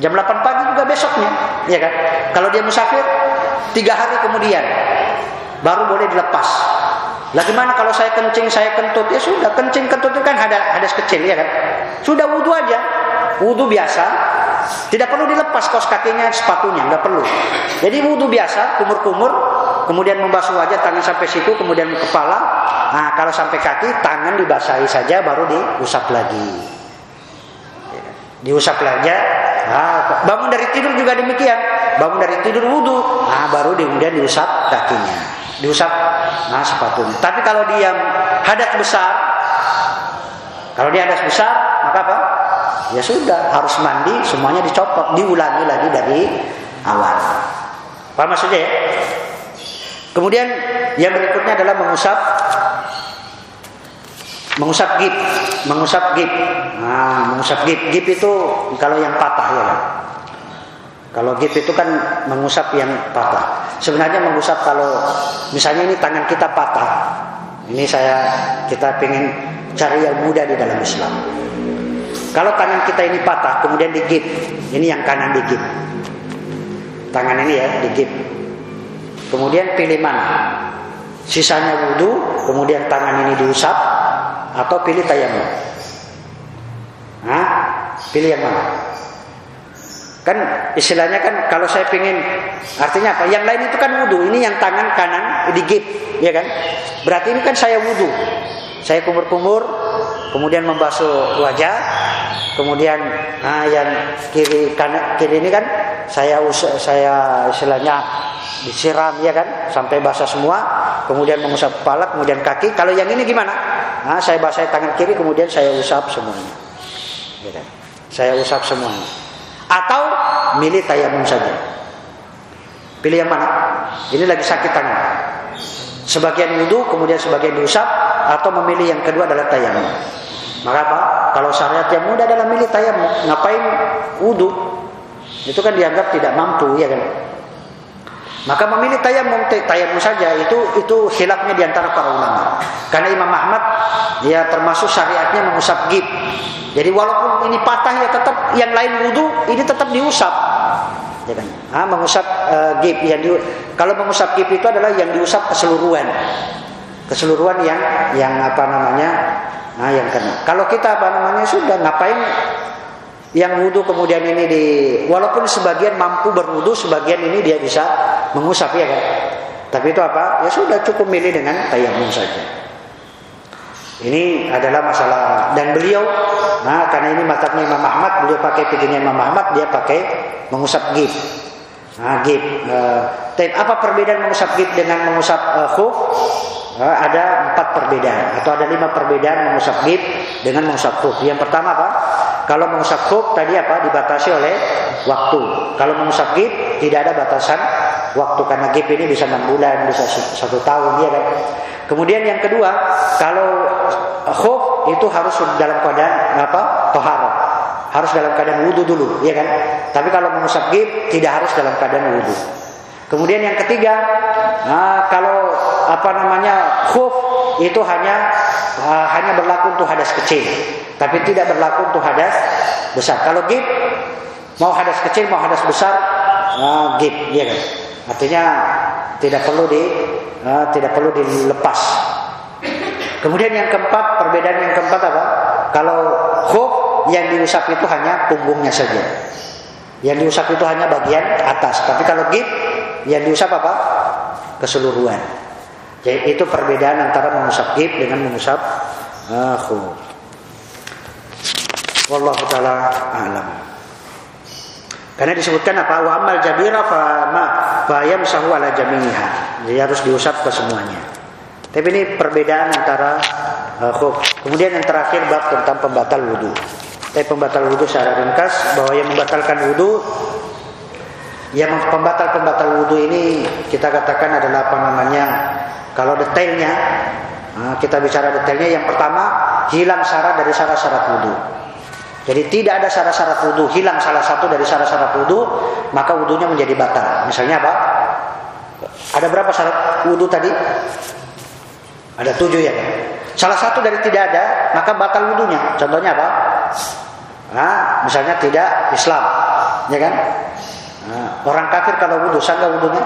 Jam 8 pagi juga besoknya, ya kan? Kalau dia musafir, tiga hari kemudian baru boleh dilepas. Lah gimana kalau saya kencing, saya kentut? Ya sudah, kencing kentut itu kan ada hadas kecil ya kan? Sudah wudhu aja. Wudhu biasa, tidak perlu dilepas kaos kakinya, sepatunya, nggak perlu. Jadi wudhu biasa, kumur-kumur, kemudian membasuh wajah tangan sampai situ, kemudian kepala. Nah, kalau sampai kaki, tangan dibasahi saja, baru diusap lagi. Diusap lagi. Bangun dari tidur juga demikian. Bangun dari tidur wudhu, nah baru kemudian diusap kakinya, diusap nah sepatunya. Tapi kalau dia hadas besar, kalau dia hadas besar, maka apa? Ya sudah, harus mandi, semuanya dicopot, diulangi lagi dari awal. Apa maksudnya ya? Kemudian yang berikutnya adalah mengusap mengusap gip, mengusap gip. Nah, mengusap gip. Gip itu kalau yang patah ya. Kalau gip itu kan mengusap yang patah. Sebenarnya mengusap kalau misalnya ini tangan kita patah. Ini saya kita pengen cari yang mudah di dalam Islam. Kalau tangan kita ini patah kemudian digip, ini yang kanan digip. Tangan ini ya digip. Kemudian pilih mana? Sisanya wudhu, kemudian tangan ini diusap, atau pilih tayamum? Hah? Pilih yang mana? Kan istilahnya kan kalau saya pingin artinya apa? Yang lain itu kan wudhu, ini yang tangan kanan digip, ya kan? Berarti ini kan saya wudhu. Saya kumur-kumur, kemudian membasuh wajah, kemudian nah, yang kiri kanan kiri ini kan saya saya istilahnya disiram ya kan? Sampai basah semua kemudian mengusap kepala kemudian kaki. Kalau yang ini gimana? Nah, saya basahi tangan kiri kemudian saya usap semuanya. Ya saya usap semuanya. Atau milih tayamum saja. Pilih yang mana? Ini lagi sakit tangan. Sebagian wudhu kemudian sebagian diusap atau memilih yang kedua adalah tayamum. Maka apa? Kalau syariat yang mudah adalah milih tayamum. Ngapain wudhu itu kan dianggap tidak mampu ya kan maka memilih tayamum tayamum saja itu itu khilafnya di antara para ulama. Karena Imam Ahmad ya termasuk syariatnya mengusap gip. Jadi walaupun ini patah ya tetap yang lain wudhu ini tetap diusap. Ya kan? Ah, mengusap uh, gip yang di, kalau mengusap gip itu adalah yang diusap keseluruhan. Keseluruhan yang yang apa namanya? Nah, yang kena. Kalau kita apa namanya sudah ngapain yang wudhu kemudian ini di walaupun sebagian mampu berwudhu sebagian ini dia bisa mengusap ya kan? Tapi itu apa? Ya sudah cukup milih dengan tayamum saja. Ini adalah masalah dan beliau nah karena ini matanya Imam Ahmad beliau pakai pikirnya Imam Ahmad dia pakai mengusap gip nah gip uh, apa perbedaan mengusap gip dengan mengusap uh, khuf ada empat perbedaan atau ada lima perbedaan mengusap gip dengan mengusap khuf yang pertama apa kalau mengusap khuf tadi apa dibatasi oleh waktu. Kalau mengusap gip tidak ada batasan waktu karena gip ini bisa enam bulan, bisa satu tahun ya kan. Kemudian yang kedua, kalau khuf itu harus dalam keadaan apa? Tohar. Harus dalam keadaan wudhu dulu, ya kan? Tapi kalau mengusap gip tidak harus dalam keadaan wudhu. Kemudian yang ketiga, nah, kalau apa namanya khuf itu hanya uh, hanya berlaku untuk hadas kecil, tapi tidak berlaku untuk hadas besar. Kalau gip mau hadas kecil mau hadas besar uh, gip, ya kan? Artinya tidak perlu di uh, tidak perlu dilepas. Kemudian yang keempat perbedaan yang keempat apa? Kalau khuf yang diusap itu hanya punggungnya saja. Yang diusap itu hanya bagian atas. Tapi kalau gip yang diusap apa? Keseluruhan. Jadi itu perbedaan antara mengusap gip dengan mengusap uh, khuf. Wallahu taala alam. Karena disebutkan apa? Wa amal jabira fa ma fa yamsahu ala jamiha. Jadi harus diusap ke semuanya. Tapi ini perbedaan antara uh. Kemudian yang terakhir bab tentang pembatal wudu. Tapi pembatal wudu secara ringkas bahwa yang membatalkan wudu Yang pembatal-pembatal wudhu ini kita katakan adalah apa namanya? Kalau detailnya, nah, kita bicara detailnya. Yang pertama, hilang syarat dari syarat-syarat wudhu. Jadi tidak ada syarat-syarat wudhu, hilang salah satu dari syarat-syarat wudhu, maka wudhunya menjadi batal. Misalnya apa? Ada berapa syarat wudhu tadi? Ada tujuh ya. Salah satu dari tidak ada, maka batal wudhunya. Contohnya apa? Nah, misalnya tidak Islam, ya kan? Nah, orang kafir kalau wudhu sah wudhunya?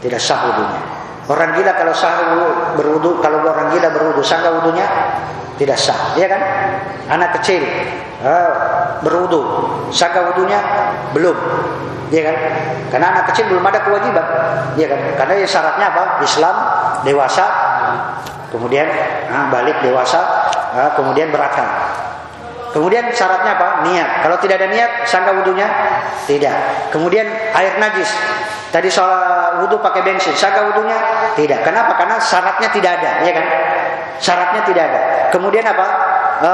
Tidak sah wudhunya. Orang gila kalau sah berwudhu, kalau orang gila berwudhu sah wudhunya? Tidak sah, ya kan? Anak kecil uh, berwudhu, sah wudhunya? Belum, ya kan? Karena anak kecil belum ada kewajiban, ya kan? Karena syaratnya apa? Islam, dewasa, kemudian nah, balik dewasa, uh, kemudian berakal. Kemudian syaratnya apa? Niat. Kalau tidak ada niat, sangka wudhunya? Tidak. Kemudian air najis. Tadi soal wudhu pakai bensin, sangka wudhunya? Tidak. Kenapa? Karena syaratnya tidak ada, ya kan? Syaratnya tidak ada. Kemudian apa? E,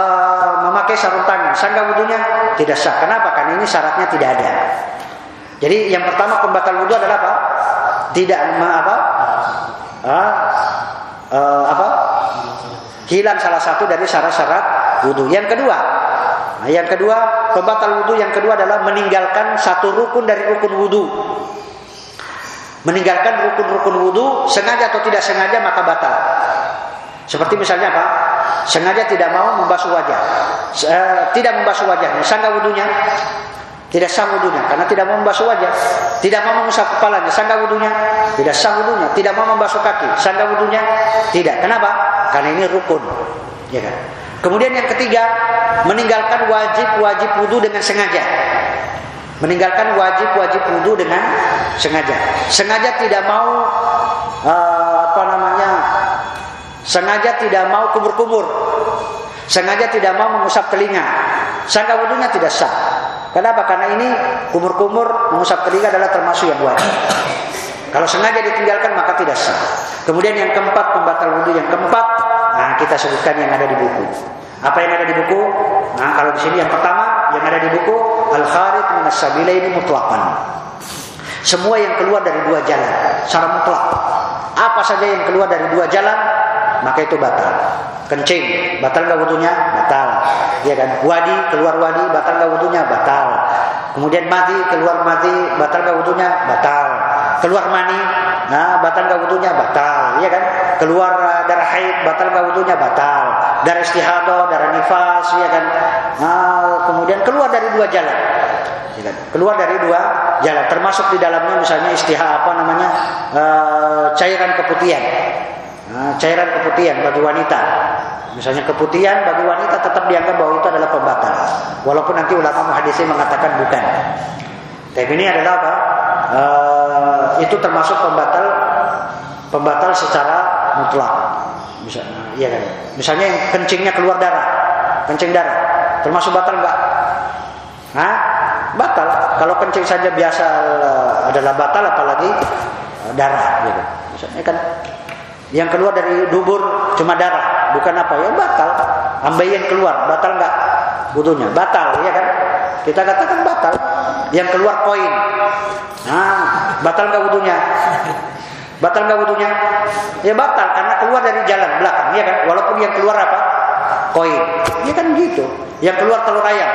memakai sarung tangan, sangka wudhunya? Tidak sah. Kenapa? Karena ini syaratnya tidak ada. Jadi yang pertama pembatal wudhu adalah apa? Tidak apa? Ah, uh, apa? Hilang salah satu dari syarat-syarat wudhu. Yang kedua, Nah, yang kedua, pembatal wudhu yang kedua adalah meninggalkan satu rukun dari rukun wudhu. Meninggalkan rukun-rukun wudhu sengaja atau tidak sengaja maka batal. Seperti misalnya apa? Sengaja tidak mau membasuh wajah, e, tidak membasuh wajahnya, sangka wudhunya tidak sah wudhunya karena tidak mau membasuh wajah, tidak mau mengusap kepalanya, sangka wudhunya tidak sah wudhunya, tidak mau membasuh kaki, sangka wudhunya tidak. Kenapa? Karena ini rukun, ya kan? Kemudian yang ketiga, meninggalkan wajib-wajib wudhu dengan sengaja. Meninggalkan wajib-wajib wudhu dengan sengaja. Sengaja tidak mau uh, apa namanya? Sengaja tidak mau kumur-kumur. Sengaja tidak mau mengusap telinga. Sangka wudhunya tidak sah. Kenapa? Karena ini kumur-kumur mengusap telinga adalah termasuk yang wajib. Kalau sengaja ditinggalkan maka tidak sah. Kemudian yang keempat pembatal wudhu yang keempat Nah, kita sebutkan yang ada di buku. Apa yang ada di buku? Nah, kalau di sini yang pertama yang ada di buku al-kharij min as-sabilaini mutlaqan. Semua yang keluar dari dua jalan secara mutlak. Apa saja yang keluar dari dua jalan maka itu batal. Kencing, batal nggak wudhunya? Batal. Ya kan? Wadi, keluar wadi, batal nggak wudhunya? Batal. Kemudian mati, keluar mati, batal nggak wudhunya? Batal. Keluar mani, nah batal nggak wudhunya? Batal. Ya kan? Keluar uh, darah haid, batal nggak wudhunya? Batal. Darah istihadah, darah nifas, ya kan? Nah, kemudian keluar dari dua jalan. Ya kan? Keluar dari dua jalan, termasuk di dalamnya misalnya istihah apa namanya uh, cairan keputihan. Nah, cairan keputihan bagi wanita. Misalnya keputihan bagi wanita tetap dianggap bahwa itu adalah pembatal. Walaupun nanti ulama muhadisi mengatakan bukan. Tapi ini adalah apa? E, itu termasuk pembatal pembatal secara mutlak. Misalnya, iya kan? Misalnya yang kencingnya keluar darah, kencing darah, termasuk batal enggak? Hah? Batal. Kalau kencing saja biasa eh, adalah batal, apalagi eh, darah, gitu. Misalnya kan yang keluar dari dubur cuma darah, bukan apa ya batal. Ambayan keluar, batal nggak wudhunya? Batal, ya kan? Kita katakan batal. Yang keluar koin, nah batal nggak wudhunya? Batal nggak wudhunya? Ya batal karena keluar dari jalan belakang, ya kan? Walaupun yang keluar apa? Koin, ya kan gitu. Yang keluar telur ayam,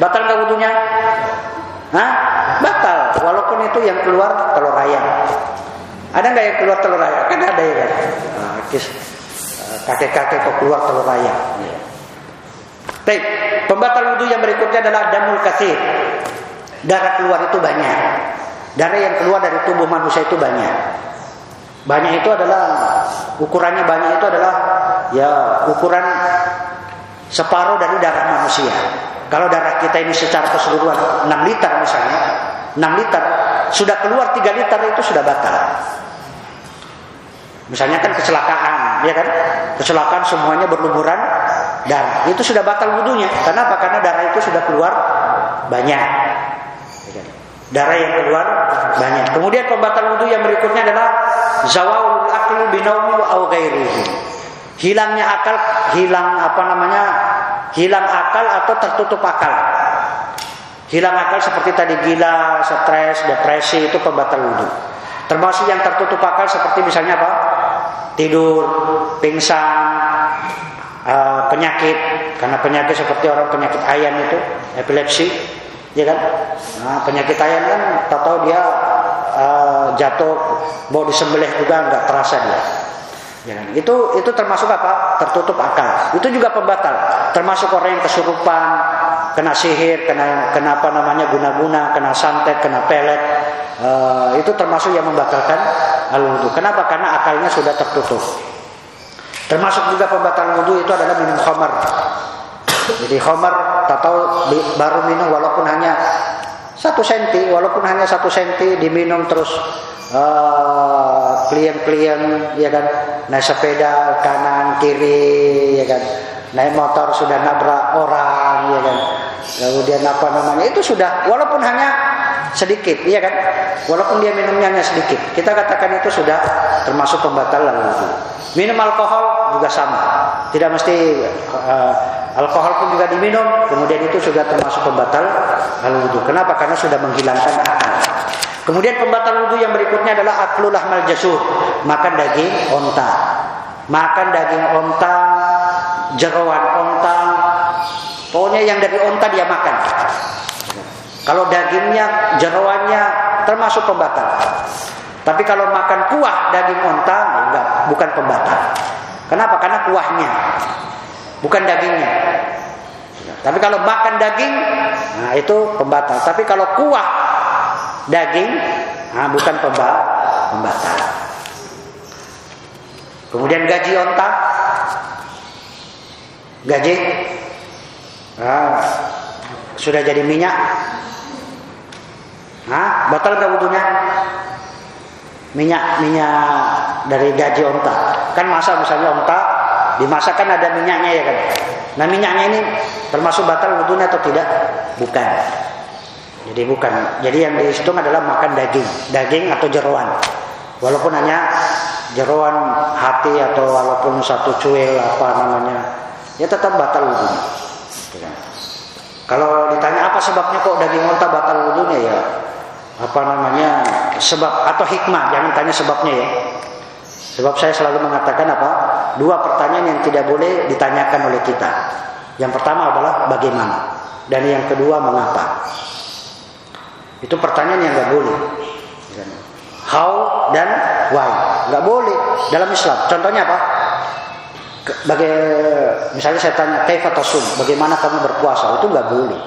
batal nggak wudhunya? Hah? Batal, walaupun itu yang keluar telur ayam. Ada nggak yang keluar telur ayam? Kan ada ya kan. Nah, kakek-kakek kok keluar telur ayam. Ya. Baik, pembatal wudhu yang berikutnya adalah damul kasir. Darah keluar itu banyak. Darah yang keluar dari tubuh manusia itu banyak. Banyak itu adalah ukurannya banyak itu adalah ya ukuran separuh dari darah manusia. Kalau darah kita ini secara keseluruhan 6 liter misalnya, 6 liter sudah keluar 3 liter itu sudah batal. Misalnya kan kecelakaan, ya kan? Kecelakaan semuanya berlumuran darah. Itu sudah batal wudhunya. Kenapa? Karena darah itu sudah keluar banyak. Darah yang keluar banyak. Kemudian pembatal wudhu yang berikutnya adalah zawalul akli binaumi wa Hilangnya akal, hilang apa namanya? Hilang akal atau tertutup akal. Hilang akal seperti tadi gila, stres, depresi itu pembatal wudhu. Termasuk yang tertutup akal seperti misalnya apa? Tidur, pingsan, uh, penyakit. Karena penyakit seperti orang penyakit ayan itu, epilepsi, ya kan? Nah, penyakit ayan kan, tahu dia uh, jatuh mau disembelih juga nggak terasa dia. Ya, itu itu termasuk apa? Tertutup akal. Itu juga pembatal. Termasuk orang yang kesurupan, kena sihir, kena kena apa namanya guna-guna, kena santet, kena pelet. Uh, itu termasuk yang membatalkan al wudhu. Kenapa? Karena akalnya sudah tertutup. Termasuk juga pembatal wudhu itu adalah minum khamar. Jadi khamar tak tahu baru minum walaupun hanya satu senti, walaupun hanya satu senti diminum terus uh, klien-klien ya kan? Naik sepeda kanan kiri ya kan? Naik motor sudah nabrak orang ya kan? Kemudian apa namanya. Itu sudah walaupun hanya sedikit ya kan? Walaupun dia minumnya hanya sedikit. Kita katakan itu sudah termasuk pembatal wudhu minum alkohol juga sama. Tidak mesti uh, alkohol pun juga diminum kemudian itu sudah termasuk pembatal wudhu kenapa? Karena sudah menghilangkan akal. Kemudian pembatal wudhu yang berikutnya adalah aklul lahmal jasur, makan daging onta. Makan daging onta, jeroan onta, pokoknya yang dari onta dia makan. Kalau dagingnya, jeroannya termasuk pembatal. Tapi kalau makan kuah daging onta, enggak, bukan pembatal. Kenapa? Karena kuahnya, bukan dagingnya. Tapi kalau makan daging, nah itu pembatal. Tapi kalau kuah daging nah, bukan pemba pembatal. Kemudian gaji onta, gaji nah, sudah jadi minyak, nah, batal nggak wudhunya? Minyak minyak dari gaji onta, kan masa misalnya onta dimasak kan ada minyaknya ya kan? Nah minyaknya ini termasuk batal wudhunya atau tidak? Bukan. Jadi bukan. Jadi yang dihitung adalah makan daging, daging atau jeroan. Walaupun hanya jeroan hati atau walaupun satu cuil apa namanya, ya tetap batal wudhunya. Kalau ditanya apa sebabnya kok daging unta batal wudhunya ya apa namanya sebab atau hikmah jangan tanya sebabnya ya sebab saya selalu mengatakan apa dua pertanyaan yang tidak boleh ditanyakan oleh kita yang pertama adalah bagaimana dan yang kedua mengapa itu pertanyaan yang nggak boleh. How dan why nggak boleh dalam Islam. Contohnya apa? Bagai misalnya saya tanya kaifa bagaimana kamu berpuasa? Itu nggak boleh.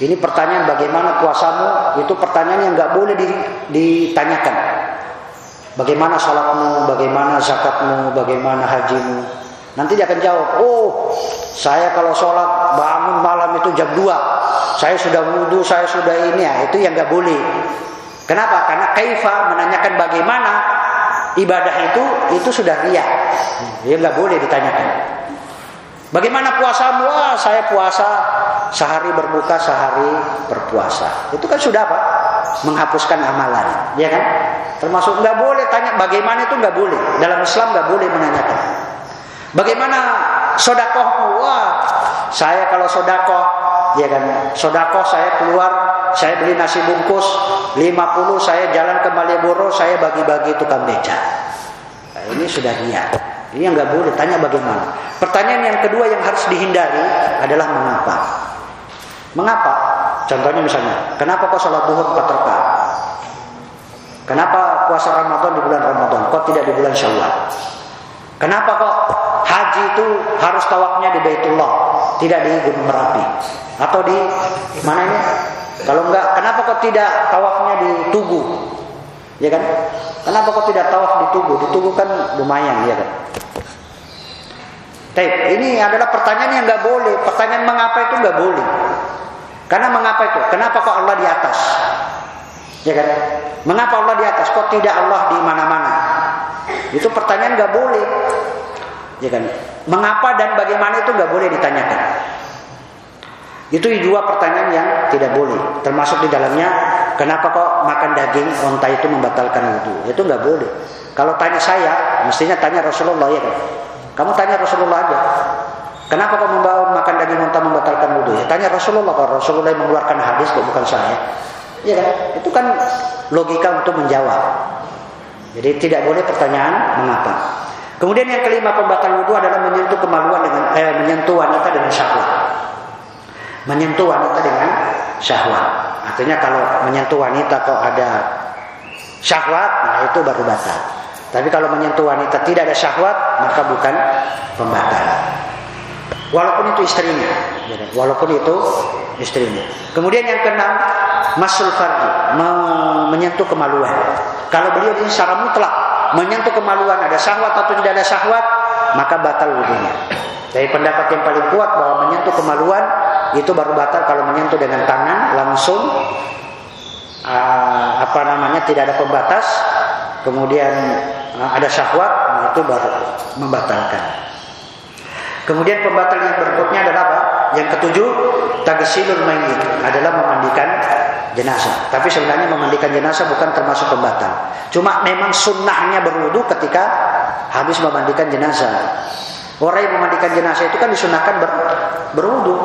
Ini pertanyaan bagaimana puasamu itu pertanyaan yang nggak boleh ditanyakan. Bagaimana salatmu, bagaimana zakatmu, bagaimana hajimu. Nanti dia akan jawab, oh saya kalau sholat bangun malam itu jam 2 saya sudah wudhu, saya sudah ini ya, itu yang nggak boleh. Kenapa? Karena kaifa menanyakan bagaimana ibadah itu itu sudah ria. Ya nggak boleh ditanyakan. Bagaimana puasamu? Wah, saya puasa sehari berbuka, sehari berpuasa. Itu kan sudah apa? Menghapuskan amalan, ya kan? Termasuk nggak boleh tanya bagaimana itu nggak boleh. Dalam Islam nggak boleh menanyakan. Bagaimana sodakohmu? Wah, saya kalau sodakoh ya kan sodako saya keluar saya beli nasi bungkus 50 saya jalan ke Malioboro saya bagi-bagi tukang beca nah, ini sudah niat ini yang nggak boleh. Tanya bagaimana? Pertanyaan yang kedua yang harus dihindari adalah mengapa. Mengapa? Contohnya misalnya kenapa kau sholat duhur 4 rakaat? Kenapa puasa Ramadan di bulan Ramadan kok tidak di bulan Syawal? Kenapa kok haji itu harus tawafnya di Baitullah tidak di Gunung Merapi? Atau di mana ini? Kalau enggak, kenapa kok tidak tawafnya di Tugu? Ya kan? Kenapa kok tidak tawaf di Tugu? Di Tugu kan lumayan, ya kan? Tapi ini adalah pertanyaan yang enggak boleh. Pertanyaan mengapa itu enggak boleh. Karena mengapa itu? Kenapa kok Allah di atas? Ya kan? Mengapa Allah di atas? Kok tidak Allah di mana-mana? Itu pertanyaan enggak boleh. Ya kan? Mengapa dan bagaimana itu enggak boleh ditanyakan. Itu dua pertanyaan yang tidak boleh. Termasuk di dalamnya, kenapa kok makan daging onta itu membatalkan wudhu? Itu nggak boleh. Kalau tanya saya, mestinya tanya Rasulullah ya kan. Kamu tanya Rasulullah aja. Kenapa kau membawa makan daging unta membatalkan wudhu? Ya tanya Rasulullah. Kalau Rasulullah yang mengeluarkan hadis, kok bukan saya. Ya kan? Itu kan logika untuk menjawab. Jadi tidak boleh pertanyaan mengapa. Kemudian yang kelima pembatal wudhu adalah menyentuh kemaluan dengan eh, menyentuh wanita dengan syahwat. Menyentuh wanita dengan syahwat. Artinya kalau menyentuh wanita kok ada syahwat, nah itu baru batal. Tapi kalau menyentuh wanita tidak ada syahwat, maka bukan pembatal. Walaupun itu istrinya, walaupun itu istrinya. Kemudian yang keenam, masul farji, menyentuh kemaluan. Kalau beliau ini secara mutlak menyentuh kemaluan ada syahwat atau tidak ada syahwat, maka batal wudhunya. Dari pendapat yang paling kuat bahwa menyentuh kemaluan itu baru batal kalau menyentuh dengan tangan langsung uh, apa namanya tidak ada pembatas, kemudian uh, ada syahwat, nah itu baru membatalkan. Kemudian pembatal yang berikutnya adalah apa? Yang ketujuh, tagsilul mayyit adalah memandikan jenazah. Tapi sebenarnya memandikan jenazah bukan termasuk pembatal. Cuma memang sunnahnya berwudu ketika habis memandikan jenazah. Orang yang memandikan jenazah itu kan disunahkan ber, berwudu.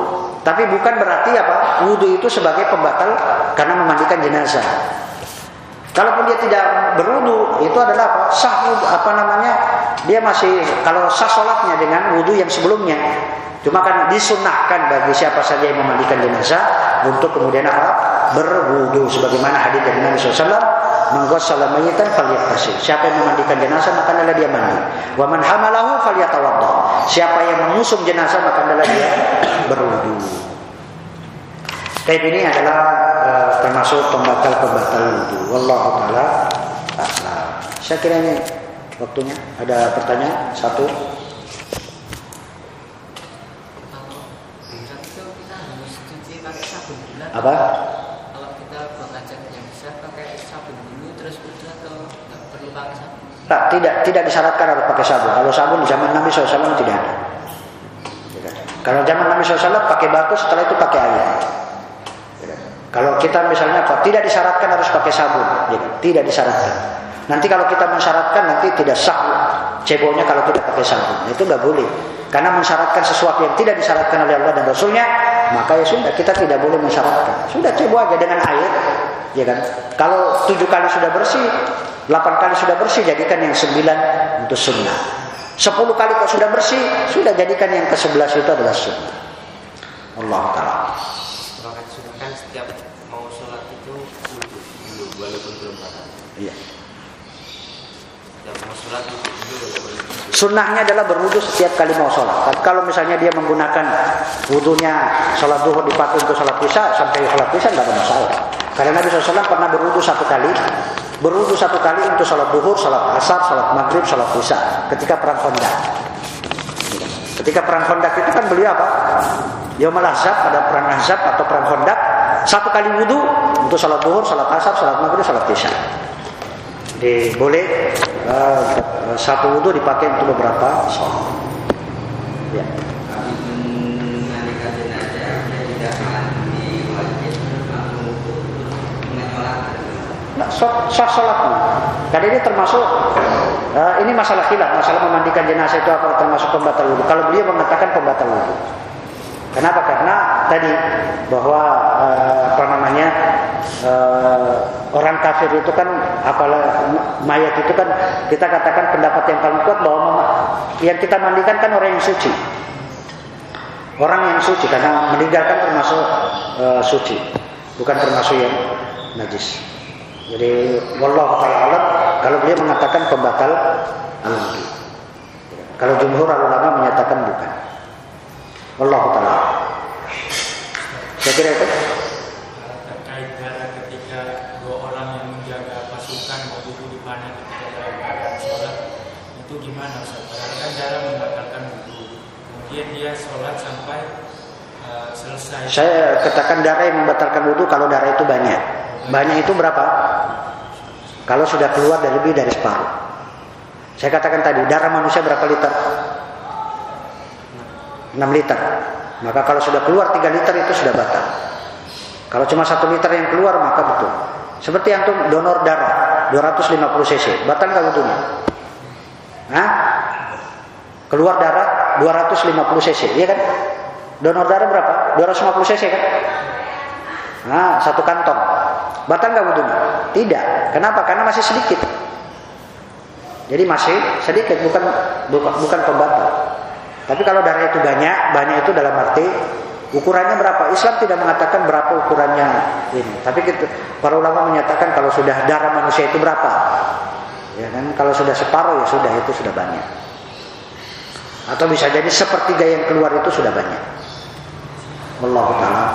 Tapi bukan berarti apa? Wudu itu sebagai pembatal karena memandikan jenazah. Kalaupun dia tidak berwudu, itu adalah apa? Sah apa namanya? Dia masih kalau sah sholatnya dengan wudu yang sebelumnya. Cuma kan disunahkan bagi siapa saja yang memandikan jenazah untuk kemudian apa? Berwudu sebagaimana hadis dari Nabi SAW mengghusala mayyitan falyaktasil. Siapa yang memandikan jenazah maka adalah dia mandi. Wa man hamalahu falyatawadda. Siapa yang mengusung jenazah maka adalah dia berwudu. Tapi ini adalah uh, termasuk pembatal-pembatal wudhu. Wallahu taala Saya kira ini waktunya. Ada pertanyaan? Satu. Apa? Kalau kita mengajak yang bisa pakai sabun dulu terus wudhu atau nggak perlu pakai sabun? Tak, tidak tidak disyaratkan harus pakai sabun. Kalau sabun di zaman Nabi SAW tidak ada. Kalau zaman Nabi SAW pakai batu, setelah itu pakai air. Kalau kita misalnya apa? Tidak disyaratkan harus pakai sabun, tidak disyaratkan. Nanti kalau kita mensyaratkan nanti tidak sah ceboknya kalau tidak pakai sabun. Itu nggak boleh. Karena mensyaratkan sesuatu yang tidak disyaratkan oleh Allah dan Rasulnya, maka ya sudah kita tidak boleh mensyaratkan. Sudah cebok aja dengan air, ya kan? Kalau tujuh kali sudah bersih, delapan kali sudah bersih, jadikan yang sembilan untuk sunnah. Sepuluh kali kok sudah bersih, sudah jadikan yang ke sebelas itu adalah sunnah. Allah Taala. Kan setiap Iya. Sunnahnya adalah berwudu setiap kali mau sholat. Tapi kalau misalnya dia menggunakan wudhunya sholat duhur dipakai untuk sholat isya sampai sholat isya nggak ada masalah. Karena Nabi SAW pernah berwudu satu kali, berwudu satu kali untuk sholat duhur, sholat asar, sholat maghrib, sholat isya ketika perang Khandaq. Ketika perang Khandaq itu kan beliau apa? Yaumul Ahzab ada perang Ahzab atau perang Khandaq satu kali wudhu untuk sholat duhur, sholat asar, sholat maghrib, sholat isya. Jadi boleh uh, satu wudhu dipakai untuk beberapa sholat. Ya. Nah, sah sholatnya. Karena ini termasuk uh, ini masalah khilaf, masalah memandikan jenazah itu apa termasuk pembatal wudhu. Kalau beliau mengatakan pembatal wudhu. Kenapa? Karena tadi bahwa uh, apa namanya uh, orang kafir itu kan apalah mayat itu kan kita katakan pendapat yang paling kuat bahwa yang kita mandikan kan orang yang suci. Orang yang suci karena meninggalkan termasuk uh, suci, bukan termasuk yang najis. Jadi wallahu taala kalau beliau mengatakan pembatal Kalau jumhur ulama menyatakan bukan. Wallahu taala. Saya kira itu. Terkait darah ketika dua orang yang menjaga pasukan waktu itu dipanah ketika dalam keadaan sholat itu gimana Ustaz? Karena darah membatalkan wudhu. Kemudian dia sholat sampai uh, selesai. Saya katakan darah yang membatalkan wudhu kalau darah itu banyak. Banyak itu berapa? Kalau sudah keluar dari lebih dari separuh. Saya katakan tadi darah manusia berapa liter? 6 liter. Maka kalau sudah keluar 3 liter itu sudah batal. Kalau cuma 1 liter yang keluar maka betul. Seperti yang tuh donor darah 250 cc, batal nggak wudhunya? Hah? Keluar darah berapa? 250 cc, iya kan? Donor darah berapa? 250 cc kan? Nah, satu kantong. Batal nggak wudhunya? Tidak. Kenapa? Karena masih sedikit. Jadi masih sedikit, bukan bukan, bukan pembatal. Tapi kalau darah itu banyak, banyak itu dalam arti ukurannya berapa? Islam tidak mengatakan berapa ukurannya ini. Tapi kita, para ulama menyatakan kalau sudah darah manusia itu berapa? Ya kan? Kalau sudah separuh ya sudah itu sudah banyak. Atau bisa jadi sepertiga yang keluar itu sudah banyak. Allah taala.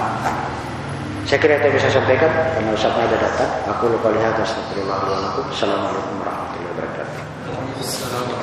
Saya kira itu bisa sampaikan karena Ustaz ada datang. Aku lupa lihat Astagfirullahaladzim. Assalamualaikum warahmatullahi wabarakatuh.